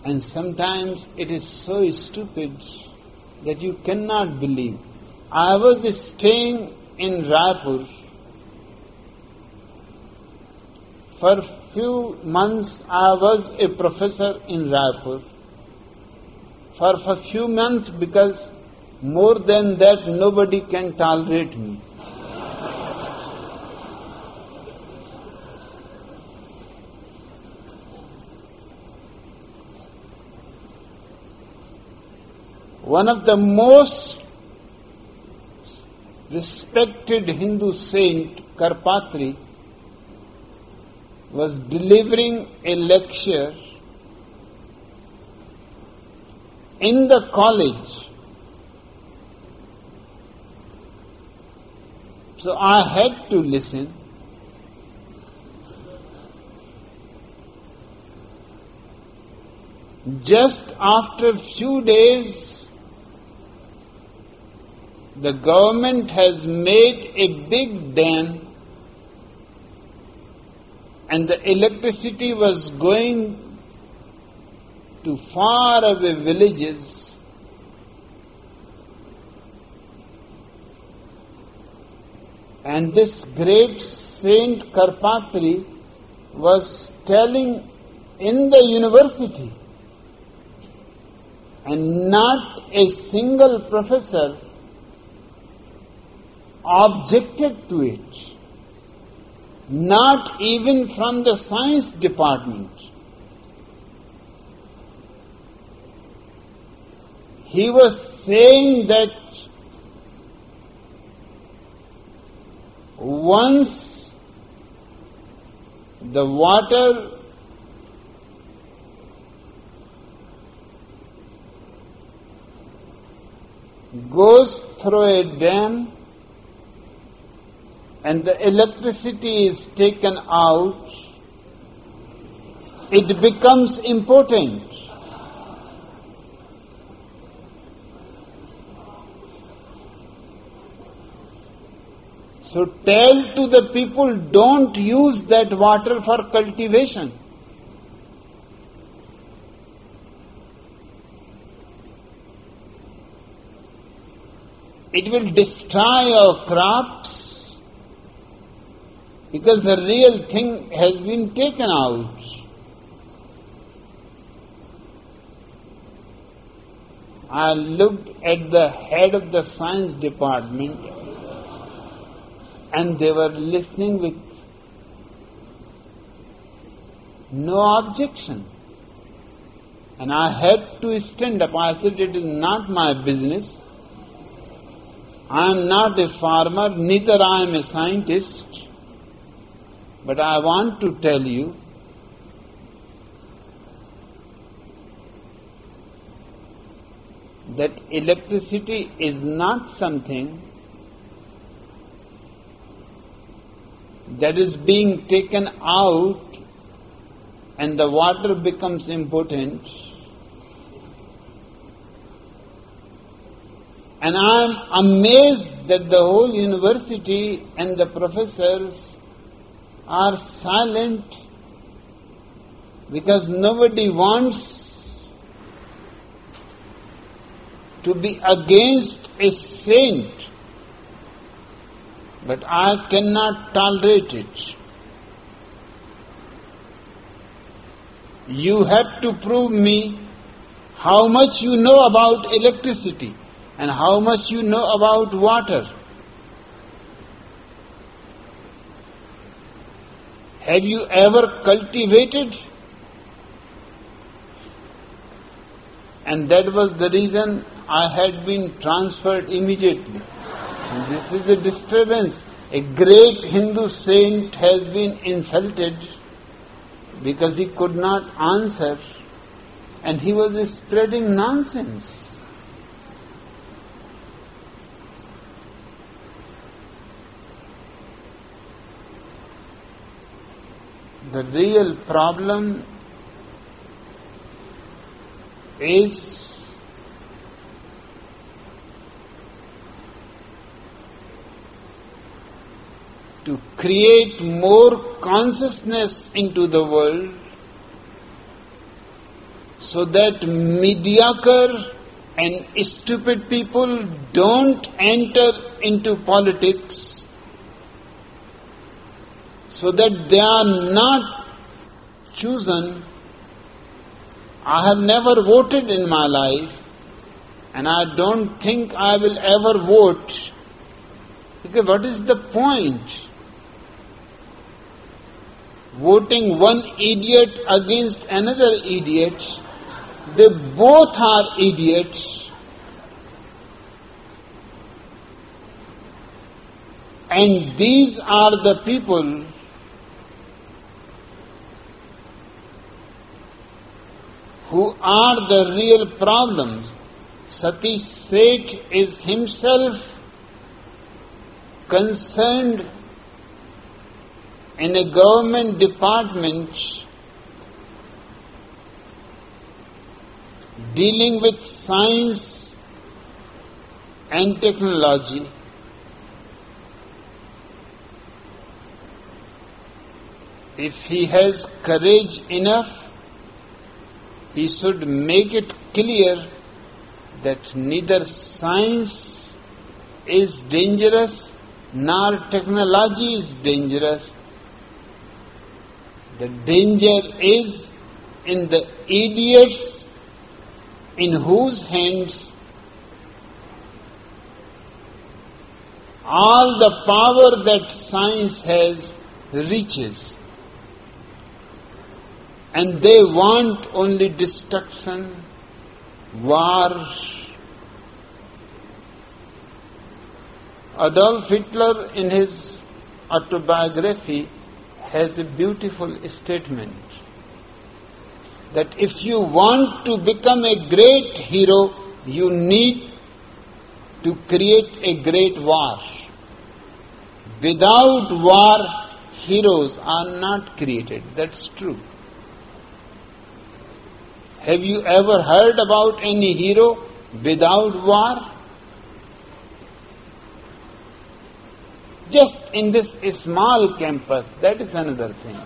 and sometimes it is so stupid that you cannot believe. I was staying in Raipur for few months. I was a professor in Raipur. For a few months, because more than that, nobody can tolerate me. one of the most respected Hindu saint, Karpatri, was delivering a lecture in the college. So I had to listen. Just after a few days, the government has made a big dam and the electricity was going to far away villages and this great saint Karpatri was telling in the university and not a single professor objected to it, not even from the science department. He was saying that once the water goes through a dam and the electricity is taken out, it becomes important. So tell to the people don't use that water for cultivation. It will destroy our crops because the real thing has been taken out. I looked at the head of the science department and they were listening with no objection. And I had to stand up. I said, It is not my business. I am not a farmer, neither I am a scientist. But I want to tell you that electricity is not something that is being taken out and the water becomes important. And I am amazed that the whole university and the professors are silent because nobody wants to be against a saint, but I cannot tolerate it. You have to prove me how much you know about electricity and how much you know about water. Have you ever cultivated? And that was the reason I had been transferred immediately. This is the disturbance. A great Hindu saint has been insulted because he could not answer and he was spreading nonsense. The real problem is to create more consciousness into the world so that mediocre and stupid people don't enter into politics so that they are not chosen. I have never voted in my life and I don't think I will ever vote. Okay, what is the point? Voting one idiot against another idiot, they both are idiots. And these are the people who are the real problems. Satish Seth is himself concerned in a government department dealing with science and technology. If he has courage enough, he should make it clear that neither science is dangerous nor technology is dangerous. The danger is in the idiots in whose hands all the power that science has reaches. And they want only destruction, war. Adolf Hitler, in his autobiography, has a beautiful statement that if you want to become a great hero, you need to create a great war. Without war, heroes are not created. That's true. Have you ever heard about any hero without war? Just in this small campus, that is another thing.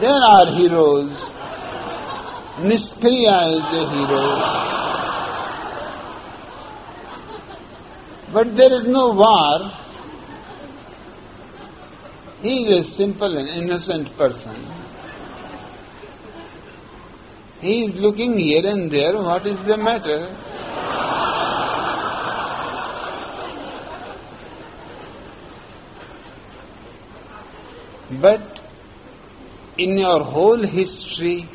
There are heroes. Niskriya is a hero. But there is no war. He is a simple and innocent person. He is looking here and there, what is the matter? But in your whole history,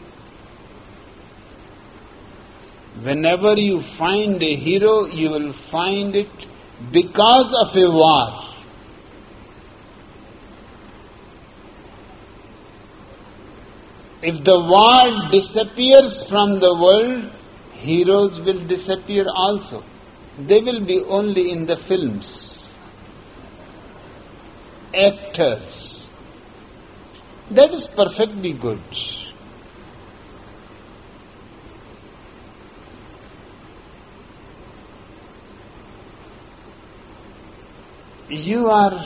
whenever you find a hero, you will find it because of a war. If the war disappears from the world, heroes will disappear also. They will be only in the films. Actors. That is perfectly good. You are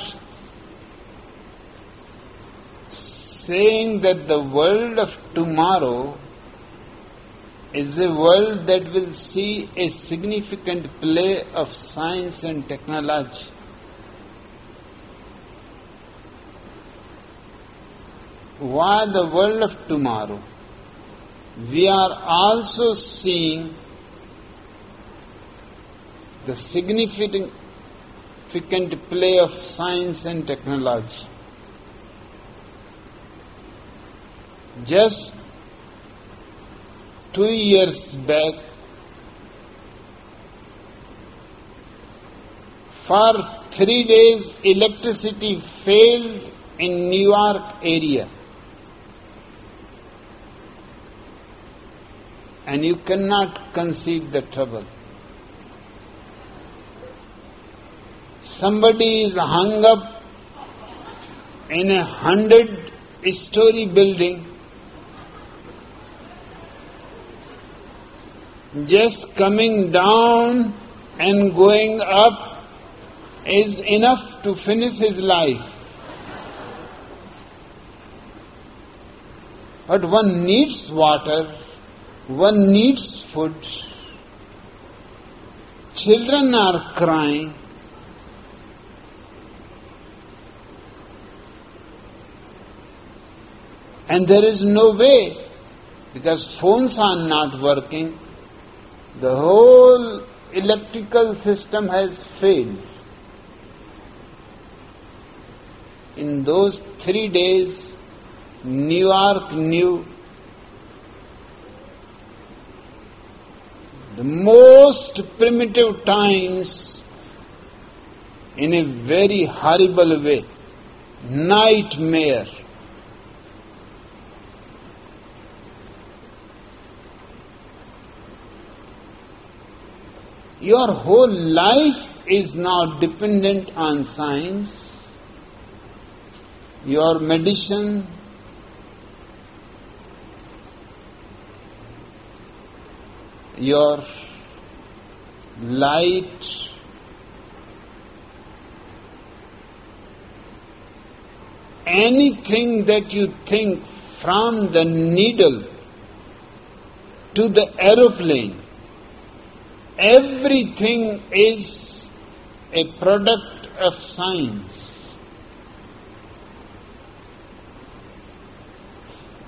saying that the world of tomorrow is a world that will see a significant play of science and technology. Why the world of tomorrow? We are also seeing the significant play of science and technology. Just two years back, For three days, electricity failed in New York area. And you cannot conceive the trouble. Somebody is hung up in a hundred story building just coming down and going up is enough to finish his life. But one needs water, one needs food. Children are crying. And there is no way because phones are not working. The whole electrical system has failed. In those three days, New York knew the most primitive times in a very horrible way. Nightmare. Your whole life is now dependent on science, your medicine, your light, anything that you think from the needle to the aeroplane Everything is a product of science.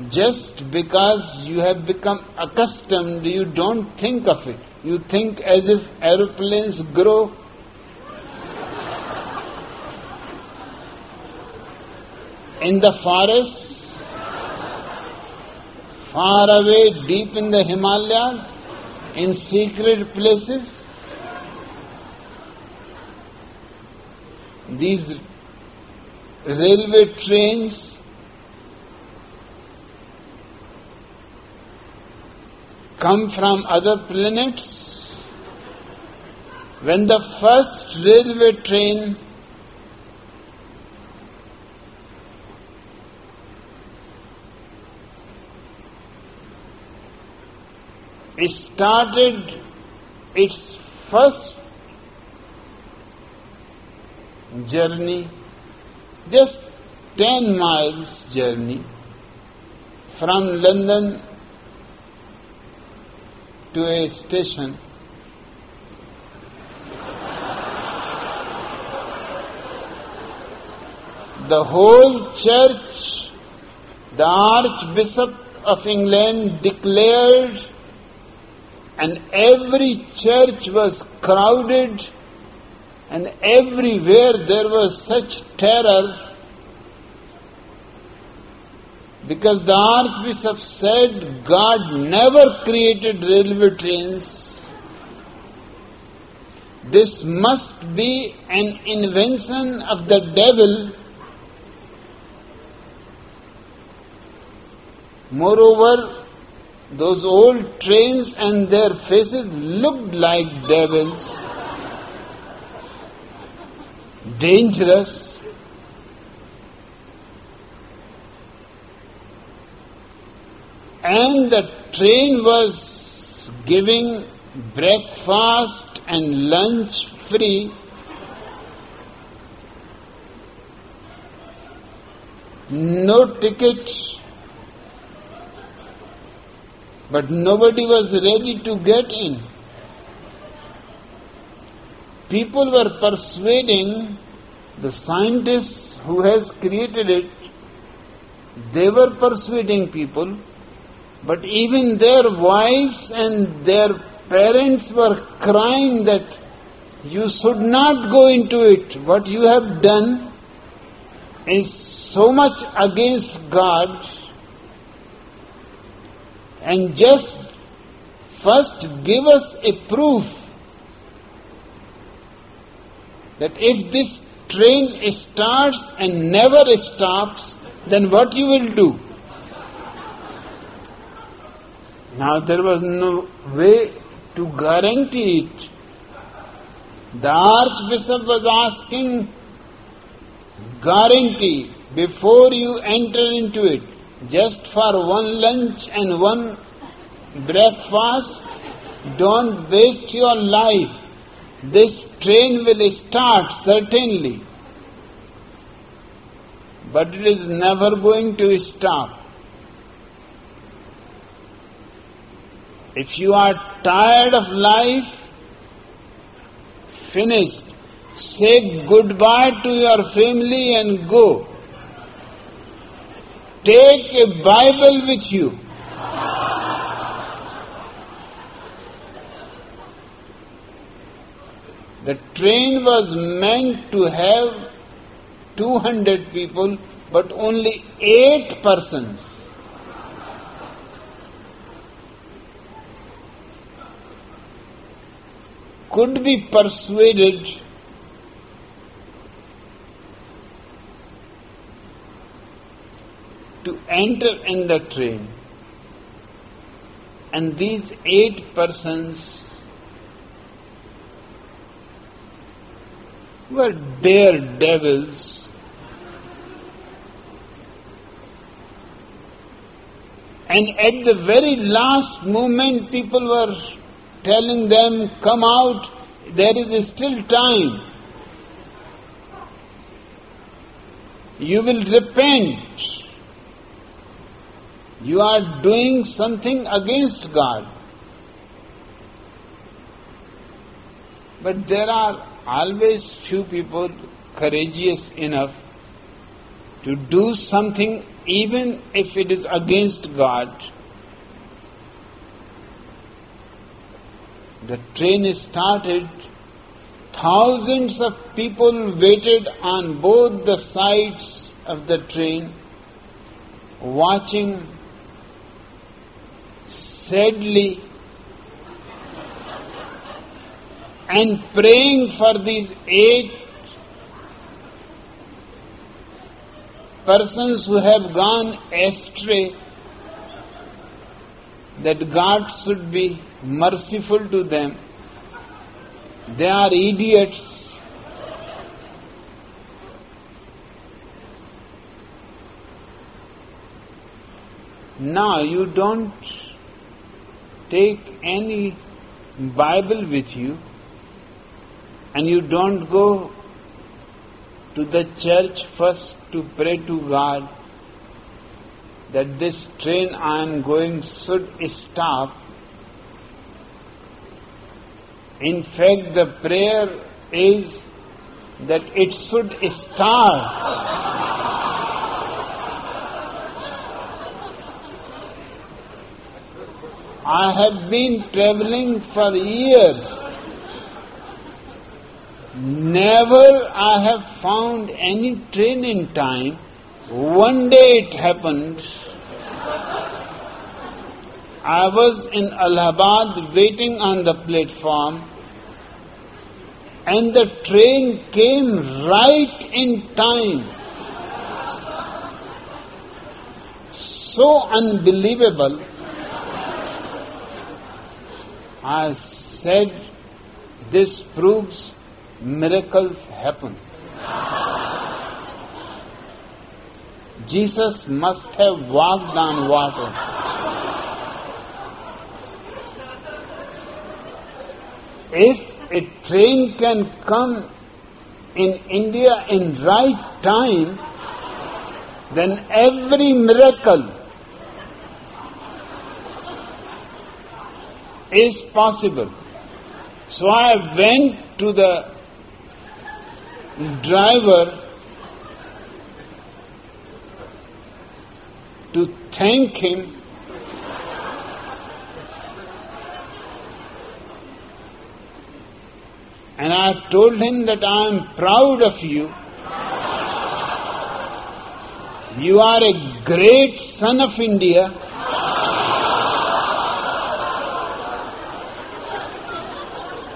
Just because you have become accustomed, you don't think of it. You think as if aeroplanes grow in the forests, far away, deep in the Himalayas in secret places. These railway trains come from other planets. When the first railway train started its first journey, just 10 miles journey from London to a station. The whole church, the Archbishop of England declared and every church was crowded, and everywhere there was such terror because the Archbishop said God never created railway trains. This must be an invention of the devil. Moreover, those old trains and their faces looked like devils. Dangerous. And the train was giving breakfast and lunch free. No ticket but nobody was ready to get in. People were persuading the scientists who has created it, they were persuading people, but even their wives and their parents were crying that you should not go into it. What you have done is so much against God and just first give us a proof that if this train starts and never stops, then what you will do? Now there was no way to guarantee it. The Archbishop was asking guarantee before you enter into it, just for one lunch and one breakfast, don't waste your life. This train will start certainly, but it is never going to stop. If you are tired of life, finished, say goodbye to your family and go. Take a Bible with you. The train was meant to have 200 people, but only 8 persons. Could be persuaded to enter in the train. And these eight persons were daredevils. And at the very last moment, people were telling them, Come out, there is still time. You will repent. You are doing something against God. But there are always few people courageous enough to do something even if it is against God. The train started, thousands of people waited on both the sides of the train, watching sadly and praying for these eight persons who have gone astray, that God should be merciful to them. They are idiots. Now you don't take any Bible with you and you don't go to the church first to pray to God that this train I am going should stop. In fact, the prayer is that it should start. I have been traveling for years. Never I have found any train in time. One day it happened. I was in Allahabad waiting on the platform and the train came right in time. So unbelievable. I said this proves miracles happen. Jesus must have walked on water. If a train can come in India in right time, then every miracle is possible. So I went to the driver to thank him and I told him that I am proud of you. You are a great son of India.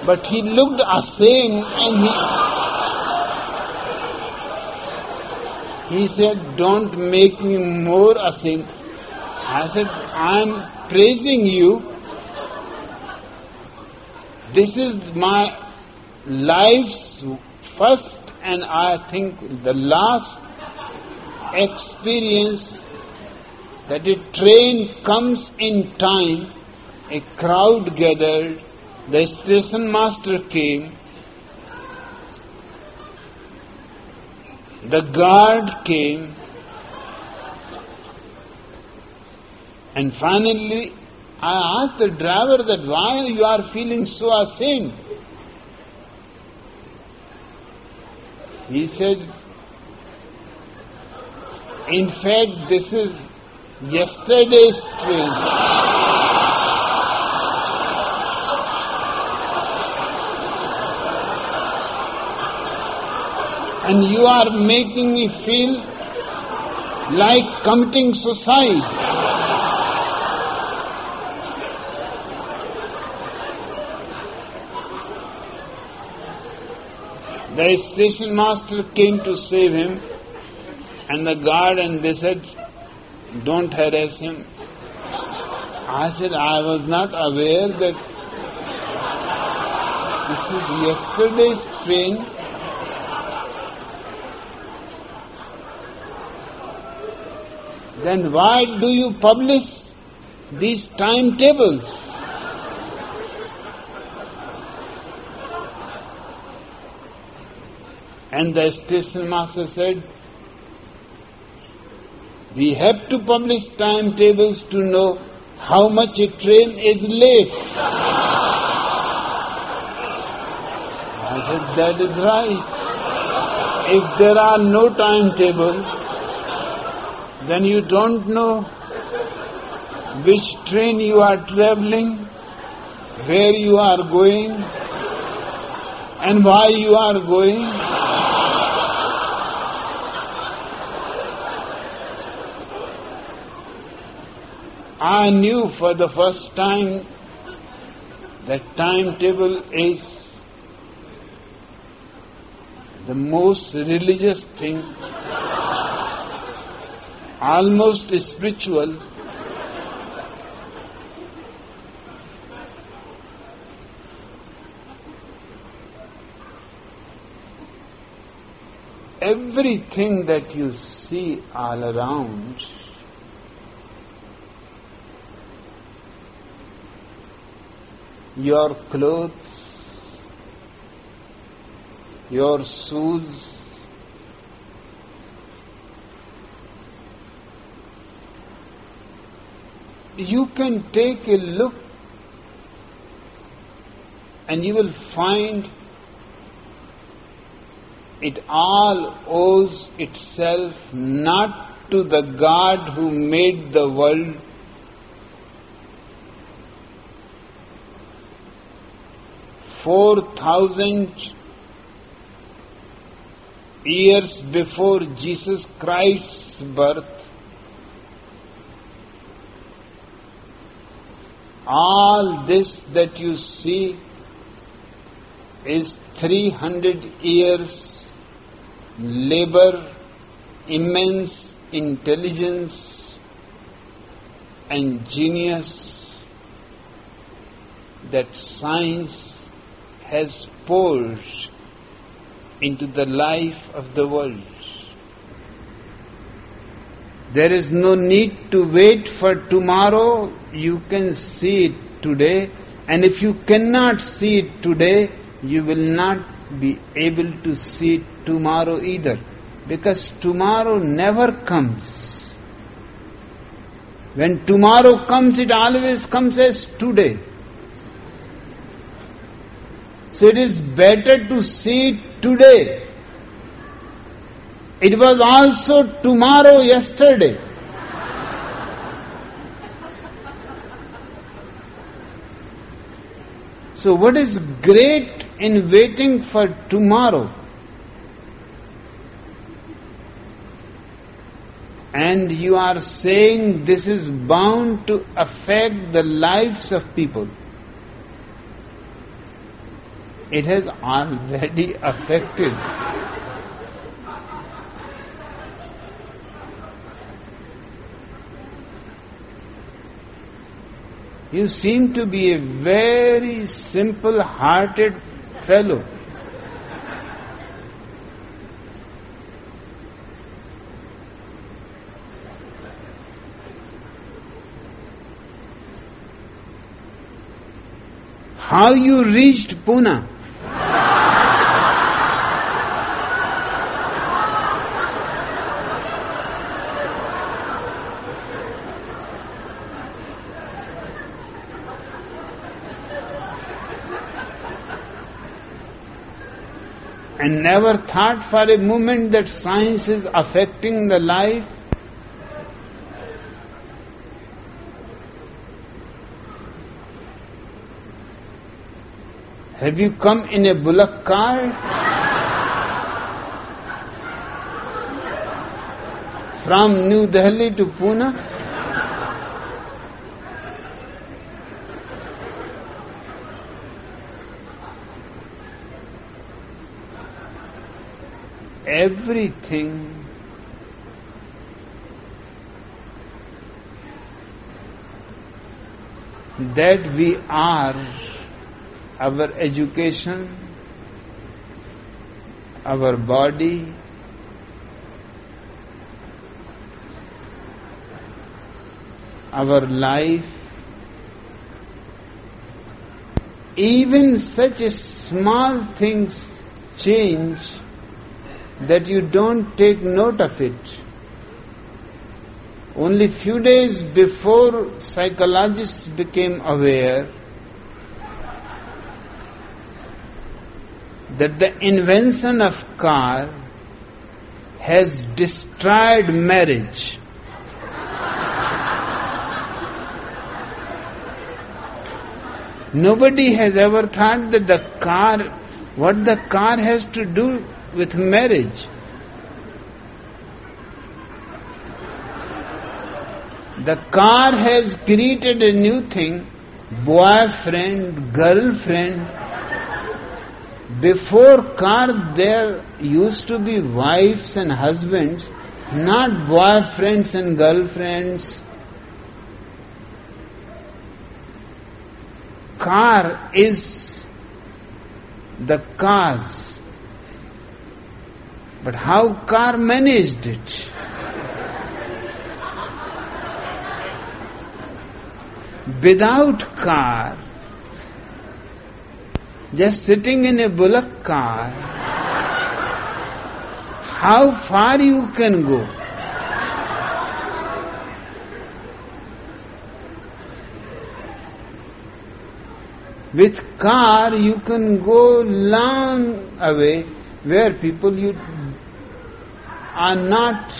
But he looked ashamed and he He said, Don't make me more a ashamed. I said, I'm praising you. This is my life's first and I think the last experience that a train comes in time, a crowd gathered, the station master came, the guard came, and finally I asked the driver that why you are feeling so ashamed. He said, in fact, this is yesterday's train. And you are making me feel like committing suicide. The station master came to save him, and the guard and they said, Don't harass him. I said, I was not aware that this is yesterday's train. Then why do you publish these timetables? And the station master said, We have to publish timetables to know how much a train is late. I said, That is right. If there are no timetables, then you don't know which train you are traveling, where you are going, and why you are going. I knew for the first time that timetable is the most religious thing, almost spiritual. Everything that you see all around your clothes, your shoes, you can take a look and you will find it all owes itself not to the God who made the world four thousand years before Jesus Christ's birth, all this that you see is 300 years labor, immense intelligence, and genius that science has poured into the life of the world. There is no need to wait for tomorrow, you can see it today, and if you cannot see it today, you will not be able to see it tomorrow either, because tomorrow never comes. When tomorrow comes, it always comes as today. So it is better to see it today. It was also tomorrow yesterday. So, what is great in waiting for tomorrow? And you are saying this is bound to affect the lives of people. It has already affected. You seem to be a very simple hearted fellow. How you reached Pune? And never thought for a moment that science is affecting the life? Have you come in a bullock cart? From New Delhi to Pune? Everything that we are our education, our body, our life, even such small things change that you don't take note of it. Only few days before psychologists became aware that the invention of car has destroyed marriage. Nobody has ever thought that the car, what the car has to do with marriage. The car has created a new thing boyfriend, girlfriend, before car, there used to be wives and husbands, not boyfriends and girlfriends. Car is the cause. But how car managed it? Without car, just sitting in a bullock car, how far you can go? With car you can go long away where people you are not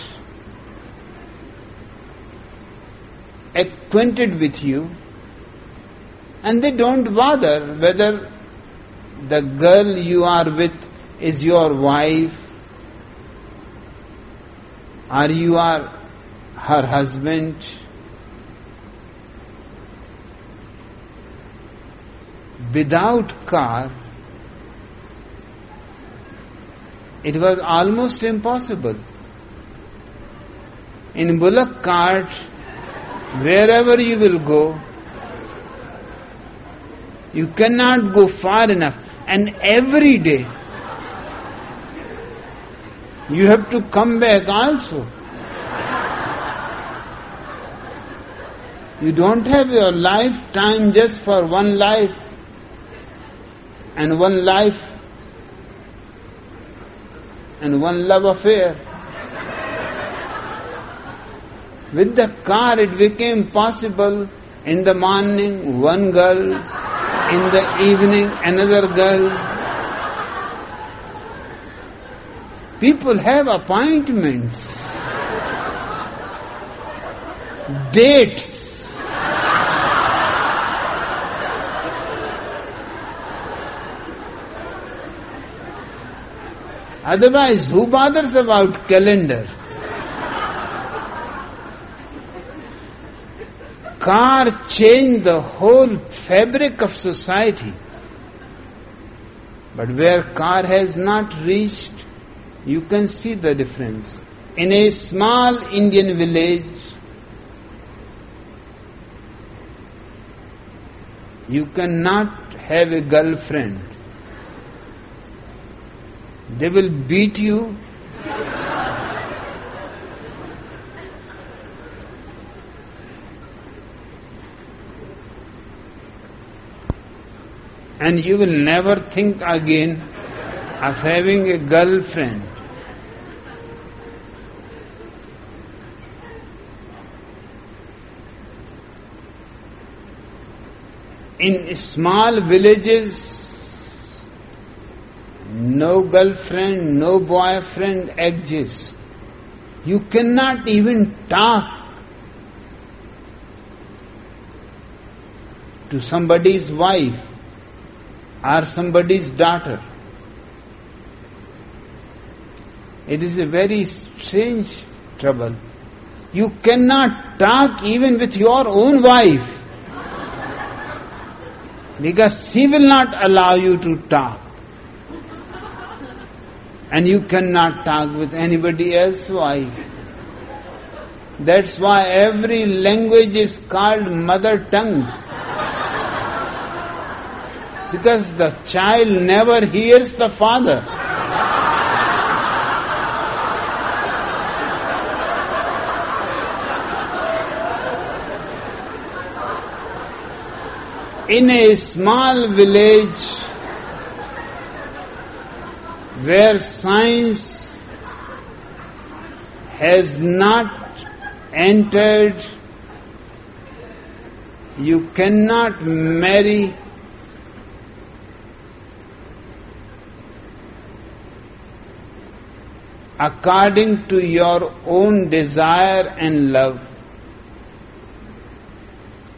acquainted with you and they don't bother whether the girl you are with is your wife or you are her husband. Without car, it was almost impossible. In bullock cart, wherever you will go, you cannot go far enough and every day you have to come back also. You don't have your lifetime just for one life and one life and one love affair. With the car, it became possible in the morning, one girl, in the evening another girl. People have appointments, dates. Otherwise, who bothers about calendar? car changed the whole fabric of society. But where car has not reached, you can see the difference. In a small Indian village, You cannot have a girlfriend. They will beat you. and you will never think again of having a girlfriend. In small villages, no girlfriend, no boyfriend exists. You cannot even talk to somebody's wife or somebody's daughter. It is a very strange trouble. You cannot talk even with your own wife because she will not allow you to talk. And you cannot talk with anybody else. Why? That's why every language is called mother tongue. Because the child never hears the father. in a small village where science has not entered, you cannot marry according to your own desire and love.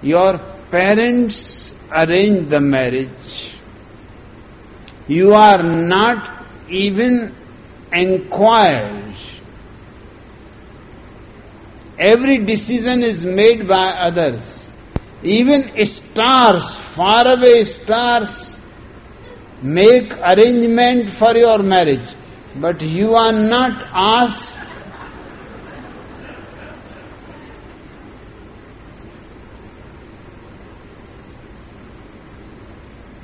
Your parents arrange the marriage. You are not even inquired. Every decision is made by others. Even stars, faraway stars, make arrangement for your marriage. But you are not asked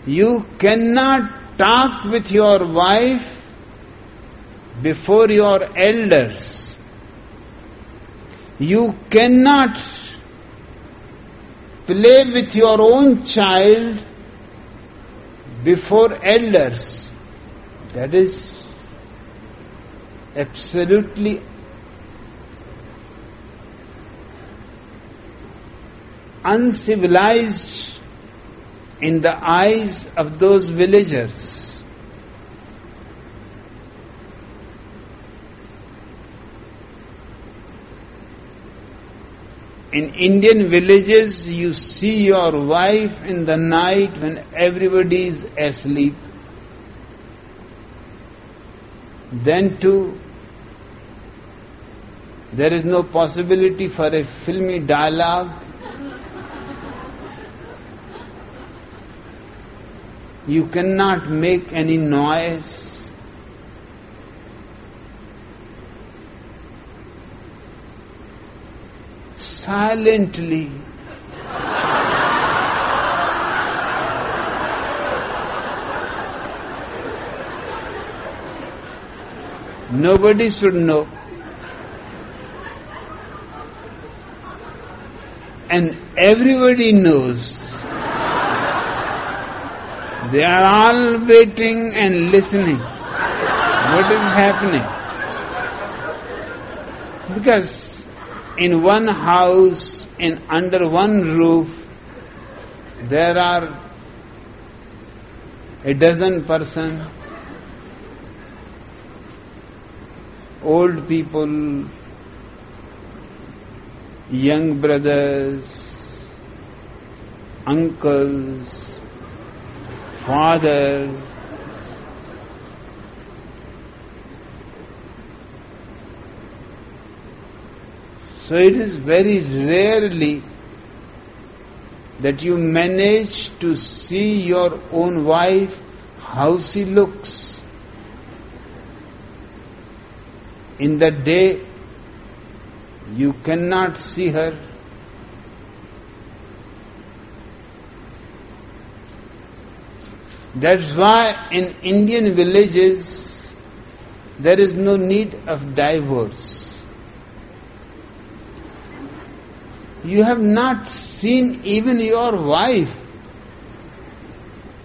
You cannot talk with your wife before your elders. You cannot play with your own child before elders. That is absolutely uncivilized in the eyes of those villagers. In Indian villages, you see your wife in the night when everybody is asleep. Then, too, there is no possibility for a filmy dialogue You cannot make any noise. Silently. Nobody should know. And everybody knows they are all waiting and listening. What is happening? Because in one house, in under one roof, there are a dozen person, old people, young brothers, uncles, father, So it is very rarely that you manage to see your own wife how she looks. In the day, you cannot see her That's why in Indian villages there is no need of divorce. You have not seen even your wife.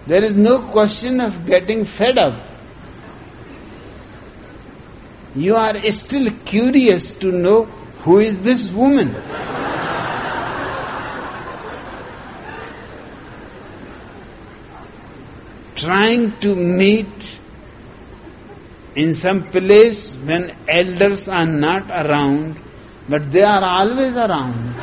There is no question of getting fed up. You are still curious to know who is this woman. trying to meet in some place when elders are not around, but they are always around.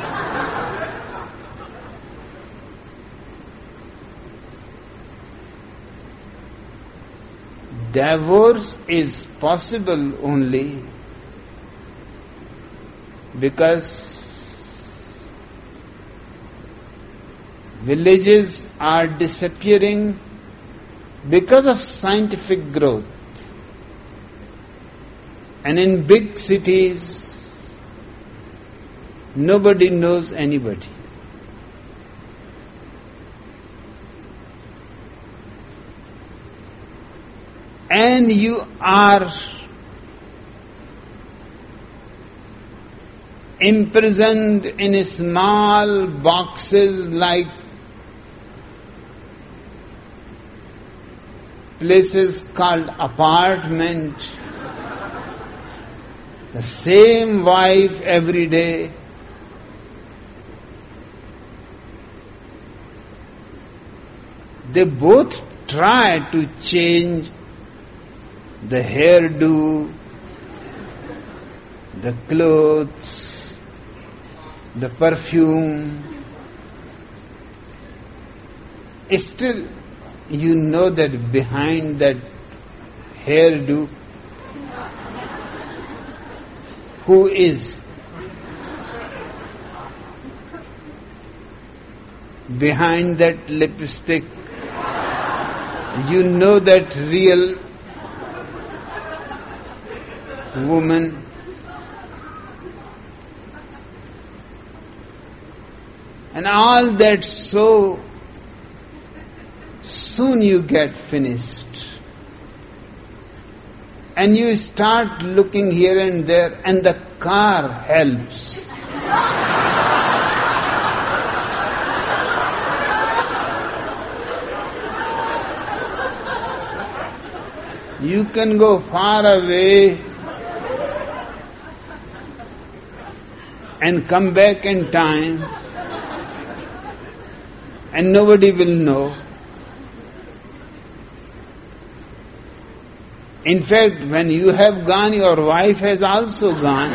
Divorce is possible only because villages are disappearing because of scientific growth. And in big cities, nobody knows anybody. And you are imprisoned in small boxes like places called apartment. The same wife every day. They both try to change the hairdo, the clothes, the perfume. Still, you know that behind that hairdo, who is? Behind that lipstick, you know that real woman. And all that so soon you get finished. And you start looking here and there, and the car helps. you can go far away and come back in time, and nobody will know. In fact, when you have gone, your wife has also gone.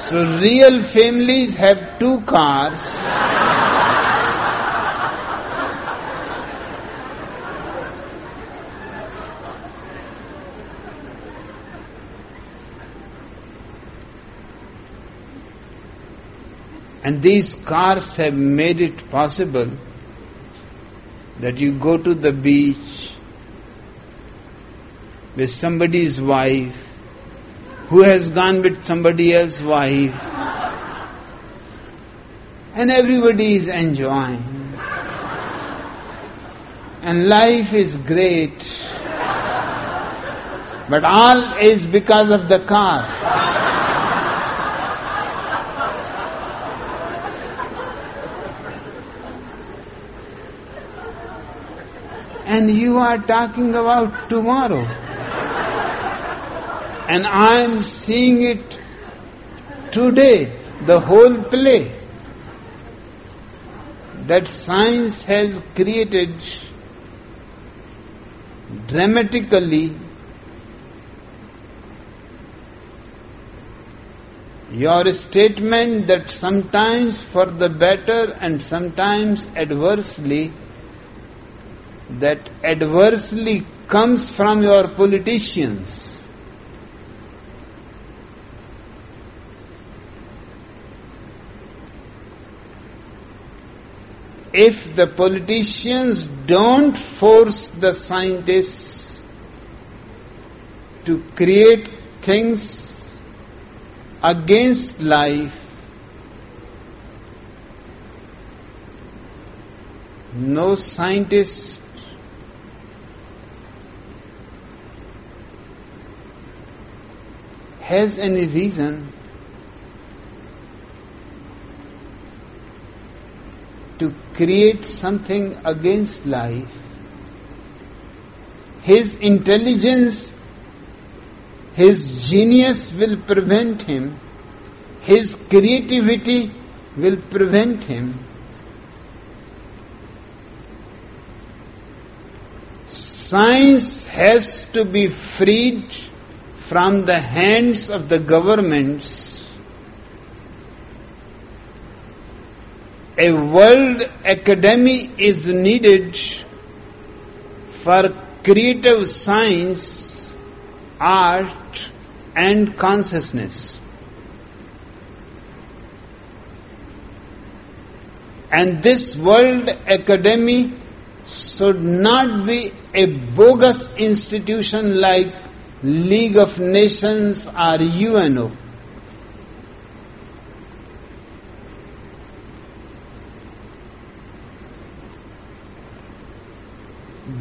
So, real families have two cars. And these cars have made it possible that you go to the beach with somebody's wife, who has gone with somebody else's wife, and everybody is enjoying. And life is great. But all is because of the car. And you are talking about tomorrow. And I am seeing it today, the whole play that science has created dramatically your statement that sometimes for the better and sometimes adversely, that adversely comes from your politicians. if the politicians don't force the scientists to create things against life, no scientist has any reason to create something against life. His intelligence, his genius will prevent him, his creativity will prevent him. Science has to be freed from the hands of the governments. A world academy is needed for creative science, art, and consciousness. And this World Academy should not be a bogus institution like League of Nations or UNO.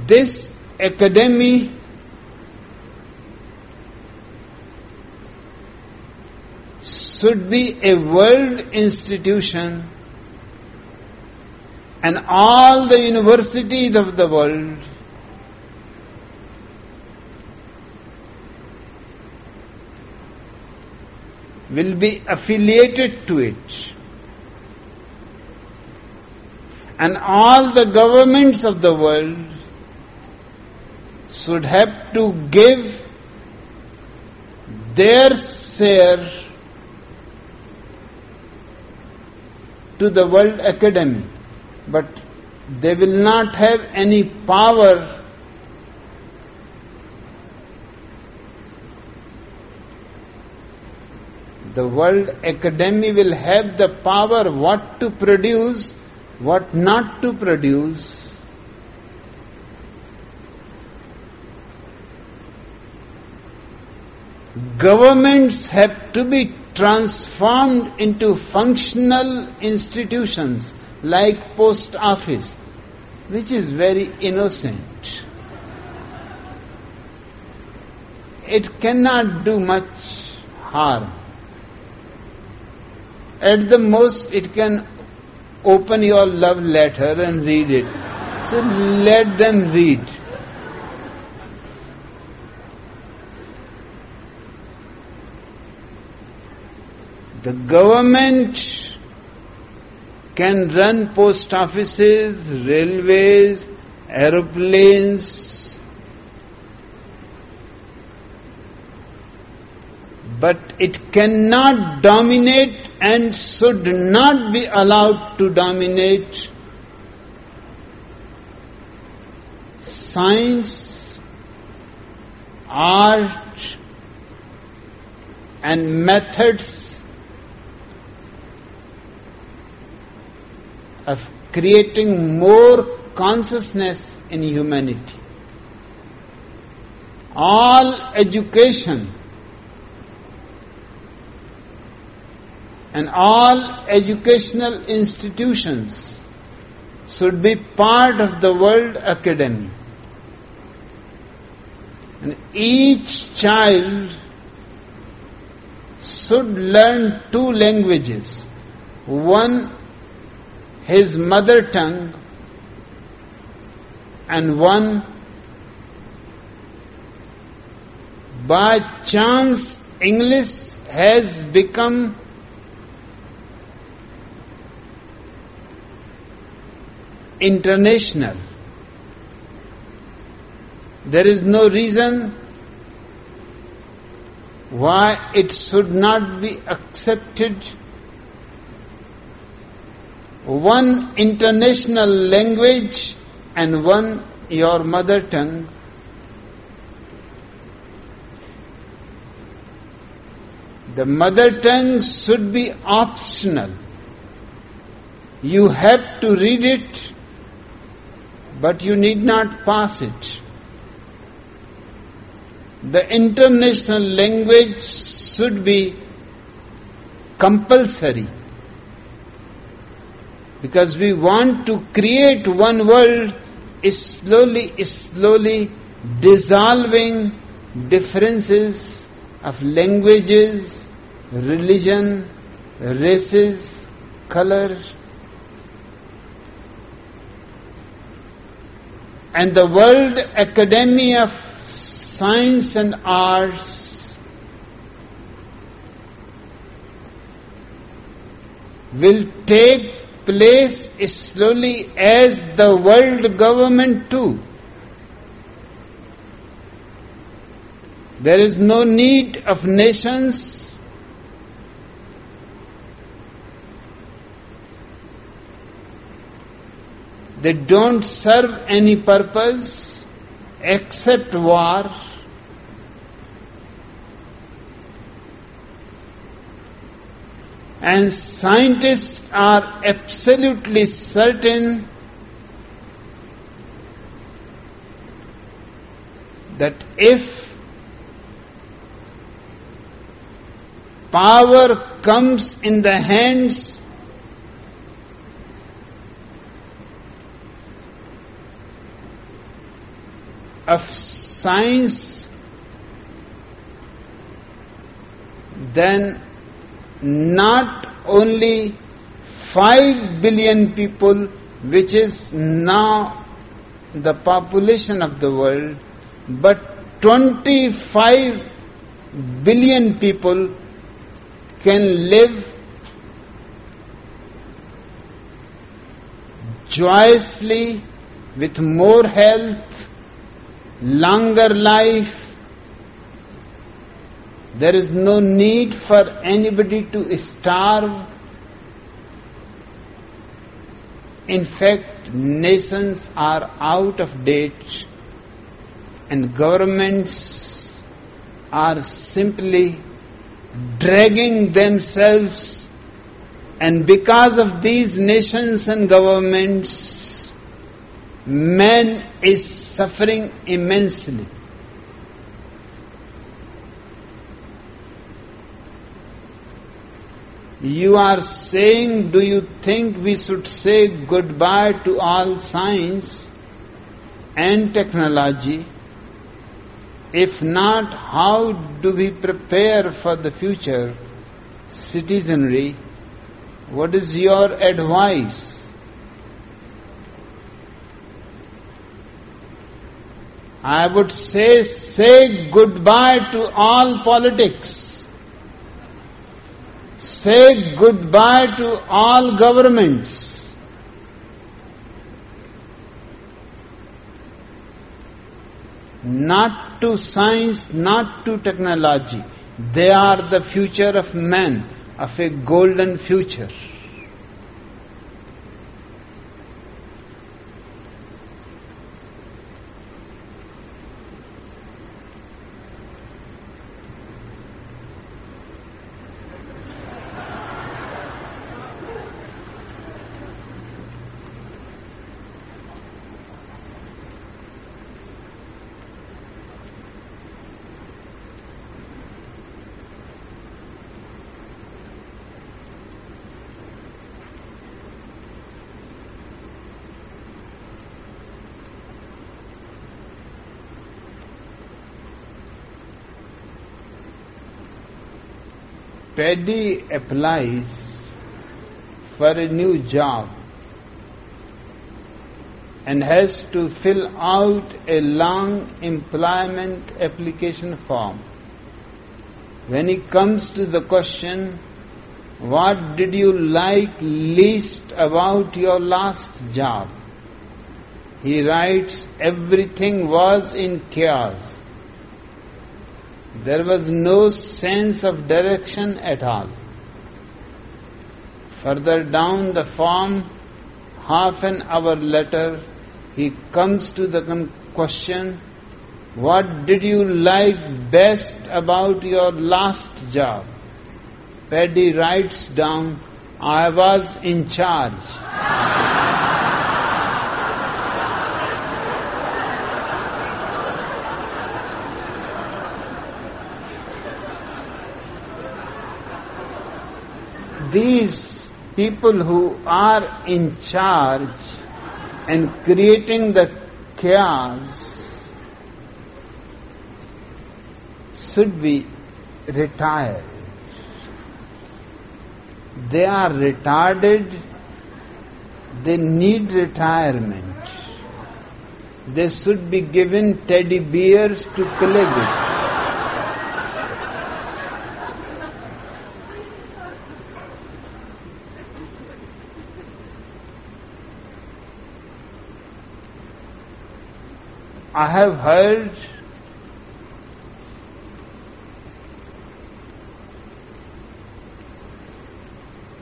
This academy should be a world institution and all the universities of the world will be affiliated to it. And all the governments of the world should have to give their share to the World Academy but they will not have any power the world academy will have the power what to produce, what not to produce. Governments have to be transformed into functional institutions like post office, which is very innocent. It cannot do much harm. At the most, it can open your love letter and read it. So let them read. The government can run post offices, railways, aeroplanes, but it cannot dominate and should not be allowed to dominate science, art, and methods of creating more consciousness in humanity. All education and all educational institutions should be part of the world academy. And each child should learn two languages. One his mother tongue and one by chance English has become international. There is no reason why it should not be accepted one international language and one your mother tongue. The mother tongue should be optional. You have to read it, but you need not pass it. The international language should be compulsory. Because we want to create one world is slowly, slowly dissolving differences of languages, religion, races, color. And the World Academy of Science and Arts will take place slowly as the world government too. There is no need of nations. They don't serve any purpose except war. And scientists are absolutely certain that if power comes in the hands of science, then not only 5 billion people, which is now the population of the world, but 25 billion people can live joyously with more health, longer life, there is no need for anybody to starve. In fact, nations are out of date and governments are simply dragging themselves and because of these nations and governments, man is suffering immensely. You are saying, do you think we should say goodbye to all science and technology? If not, how do we prepare for the future citizenry? What is your advice? I would say, say goodbye to all politics. Say goodbye to all governments. Not to science, not to technology. They are the future of man, of a golden future. Paddy applies for a new job and has to fill out a long employment application form. When he comes to the question, what did you like least about your last job? He writes, everything was in chaos. There was no sense of direction at all. Further down the form, half an hour later, he comes to the question What did you like best about your last job? Paddy writes down, I was in charge. These people who are in charge and creating the chaos should be retired. They are retarded, they need retirement. They should be given teddy bears to play with. Have heard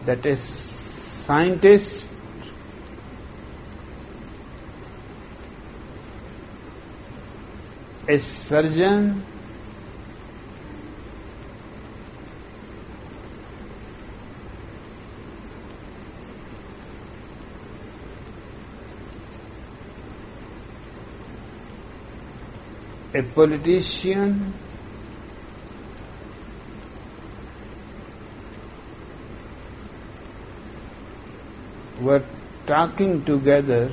that a scientist a surgeon a politician were talking together,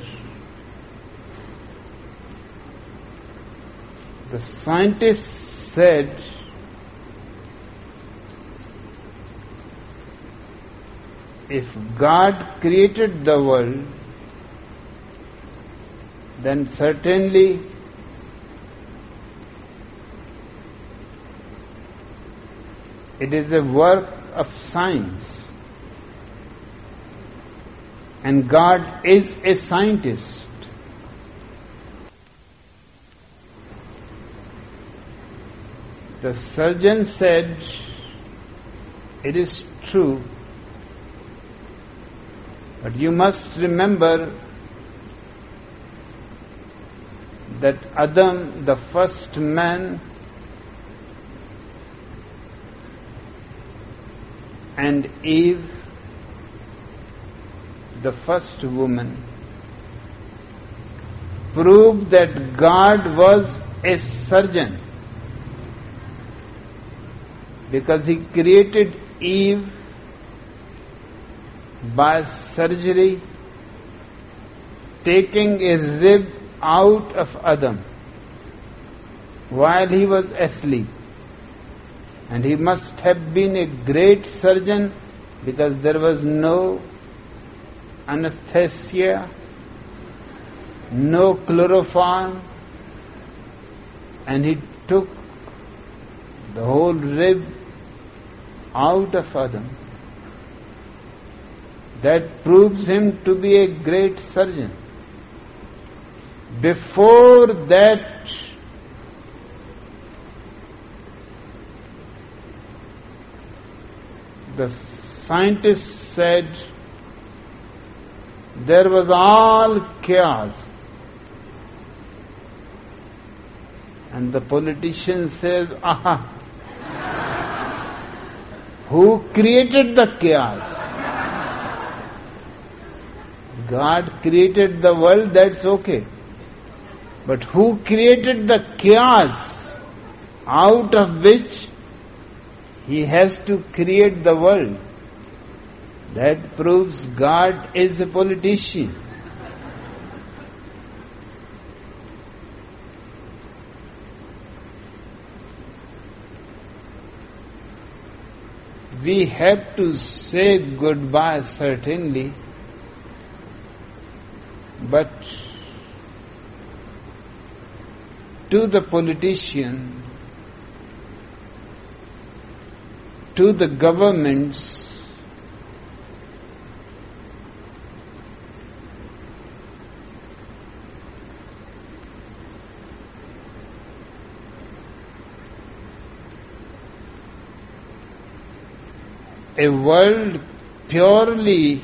the scientist said, if God created the world, then certainly it is a work of science and God is a scientist. The surgeon said, It is true, but you must remember that Adam, the first man, and Eve, the first woman, proved that God was a surgeon because he created Eve by surgery, taking a rib out of Adam while he was asleep. And he must have been a great surgeon because there was no anesthesia, no chloroform, and he took the whole rib out of Adam. That proves him to be a great surgeon. Before that, the scientists said there was all chaos. And the politician says, aha, who created the chaos? God created the world, that's okay. But who created the chaos out of which he has to create the world? That proves God is a politician. We have to say goodbye, certainly, but to the politician, to the governments, a world purely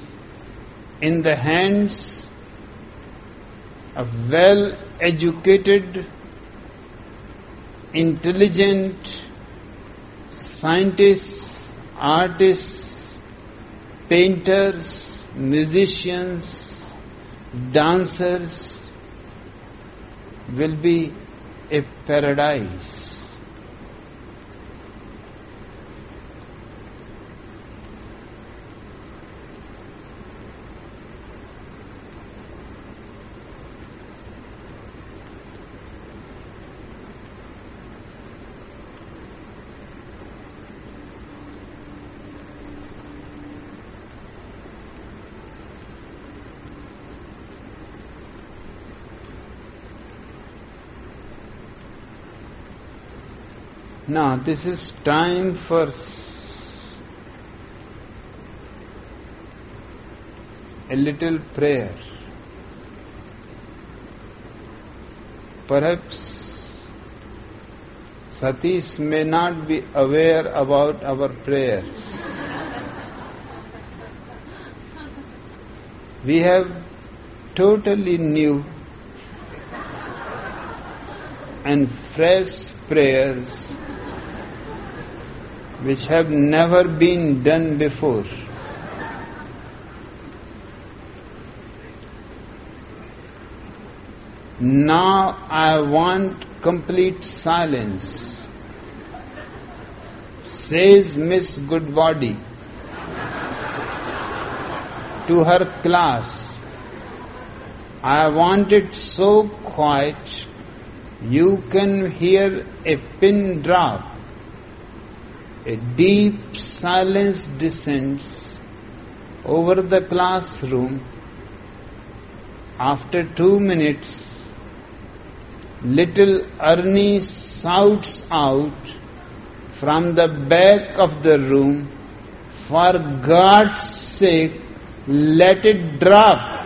in the hands of well educated, intelligent scientists, artists, painters, musicians, dancers will be a paradise. Now, this is time for a little prayer. Perhaps Satish may not be aware about our prayers. We have totally new and fresh prayers which have never been done before. Now I want complete silence, says Miss Goodbody to her class. I want it so quiet you can hear a pin drop. A deep silence descends over the classroom. After two minutes, little Ernie shouts out from the back of the room, For God's sake, let it drop.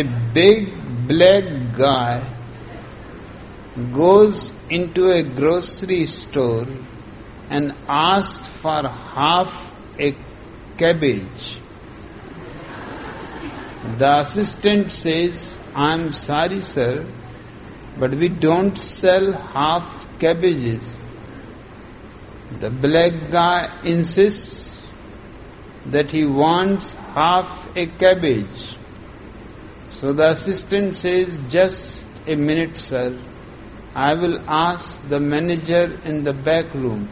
A big black guy goes into a grocery store and asks for half a cabbage. The assistant says, I'm sorry, sir, but we don't sell half cabbages. The black guy insists that he wants half a cabbage. So the assistant says, Just a minute, sir. I will ask the manager in the back room.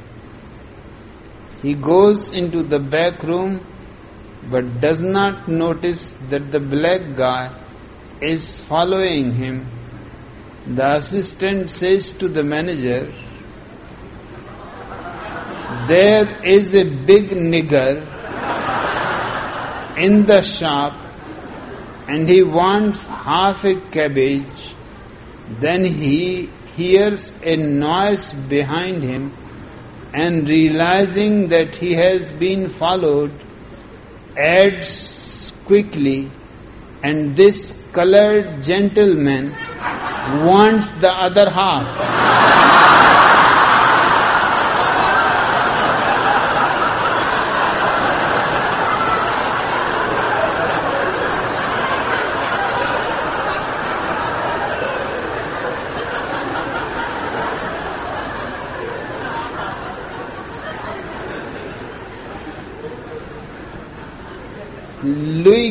He goes into the back room but does not notice that the black guy is following him. The assistant says to the manager, There is a big nigger in the shop and he wants half a cabbage, then he hears a noise behind him and realizing that he has been followed, adds quickly, and this colored gentleman wants the other half.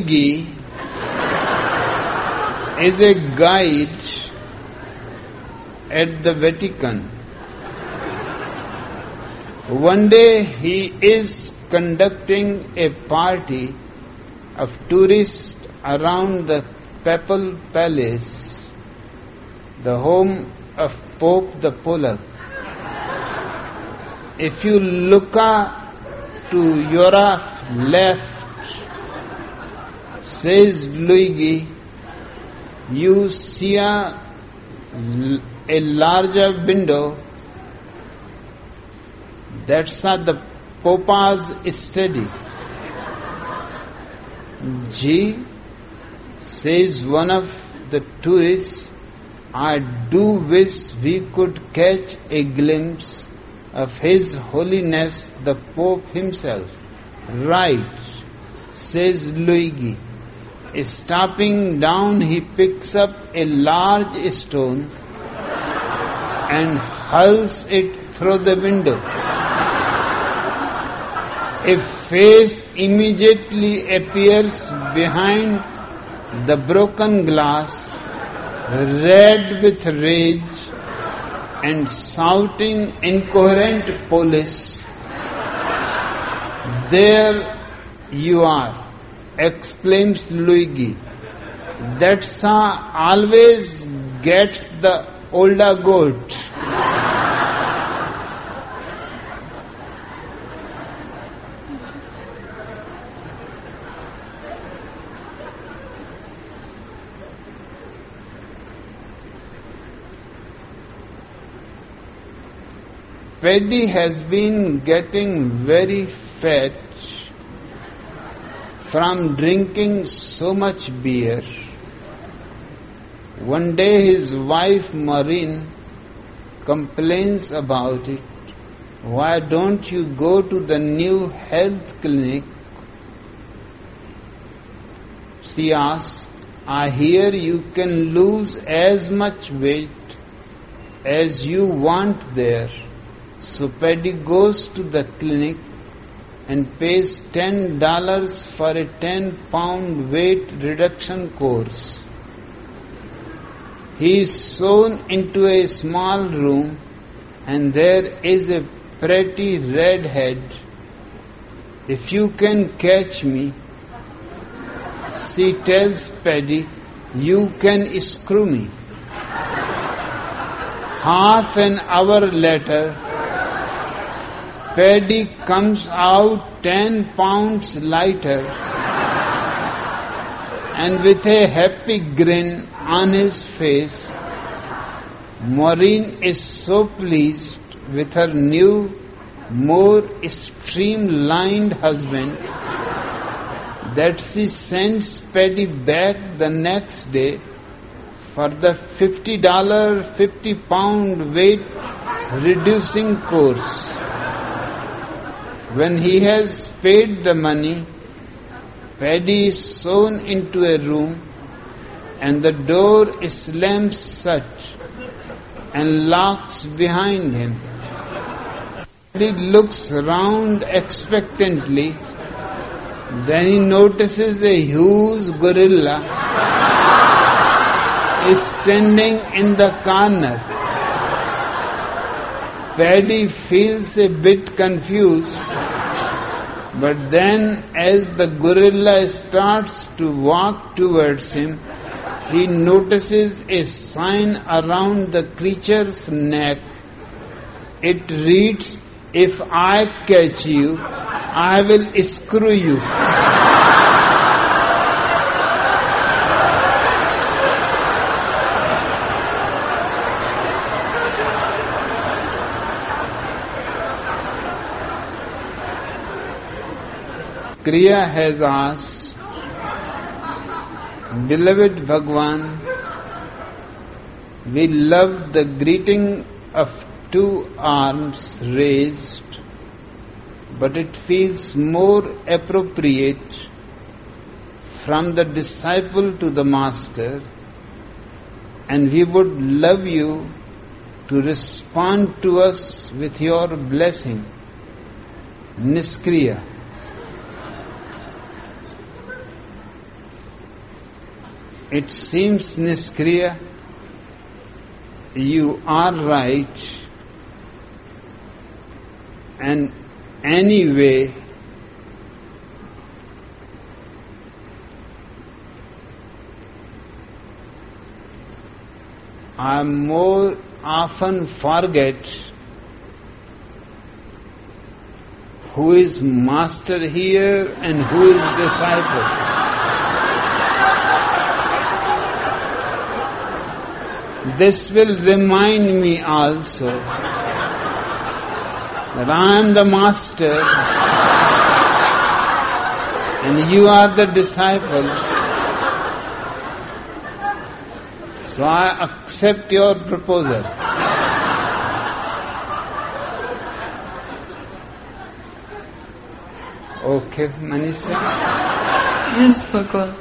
Luigi is a guide at the Vatican. One day he is conducting a party of tourists around the Papal Palace, the home of Pope the Polack. If you look uh, to your left, says Luigi, you see a, a larger window that's at the Popa's study. G says one of the tourists, I do wish we could catch a glimpse of His Holiness the Pope himself. Right, says Luigi. Stopping down, he picks up a large stone and hurls it through the window. A face immediately appears behind the broken glass, red with rage and shouting incoherent Polish. There you are exclaims Luigi. That son always gets the older goat. Paddy has been getting very fat from drinking so much beer. One day his wife Maureen complains about it. Why don't you go to the new health clinic? She asks, I hear you can lose as much weight as you want there. So Paddy goes to the clinic and pays ten dollars for a ten pound weight reduction course. He is shown into a small room and there is a pretty redhead. If you can catch me, she tells Paddy, you can screw me. Half an hour later, Paddy comes out ten pounds lighter and with a happy grin on his face. Maureen is so pleased with her new, more streamlined husband that she sends Paddy back the next day for the $50, 50 pound weight reducing course. When he has paid the money, Paddy is shown into a room and the door slams shut and locks behind him. Paddy looks round expectantly. Then he notices a huge gorilla is standing in the corner. Paddy feels a bit confused, but then as the gorilla starts to walk towards him, he notices a sign around the creature's neck. It reads, If I catch you, I will screw you. Kriya has asked, Beloved Bhagwan, we love the greeting of two arms raised, but it feels more appropriate from the disciple to the master, and we would love you to respond to us with your blessing. Niskriya. It seems, Niskriya, you are right, and anyway, I more often forget who is master here and who is disciple. This will remind me also that I am the master and you are the disciple. So I accept your proposal. Okay, Maneesha? Yes, Bhagwan.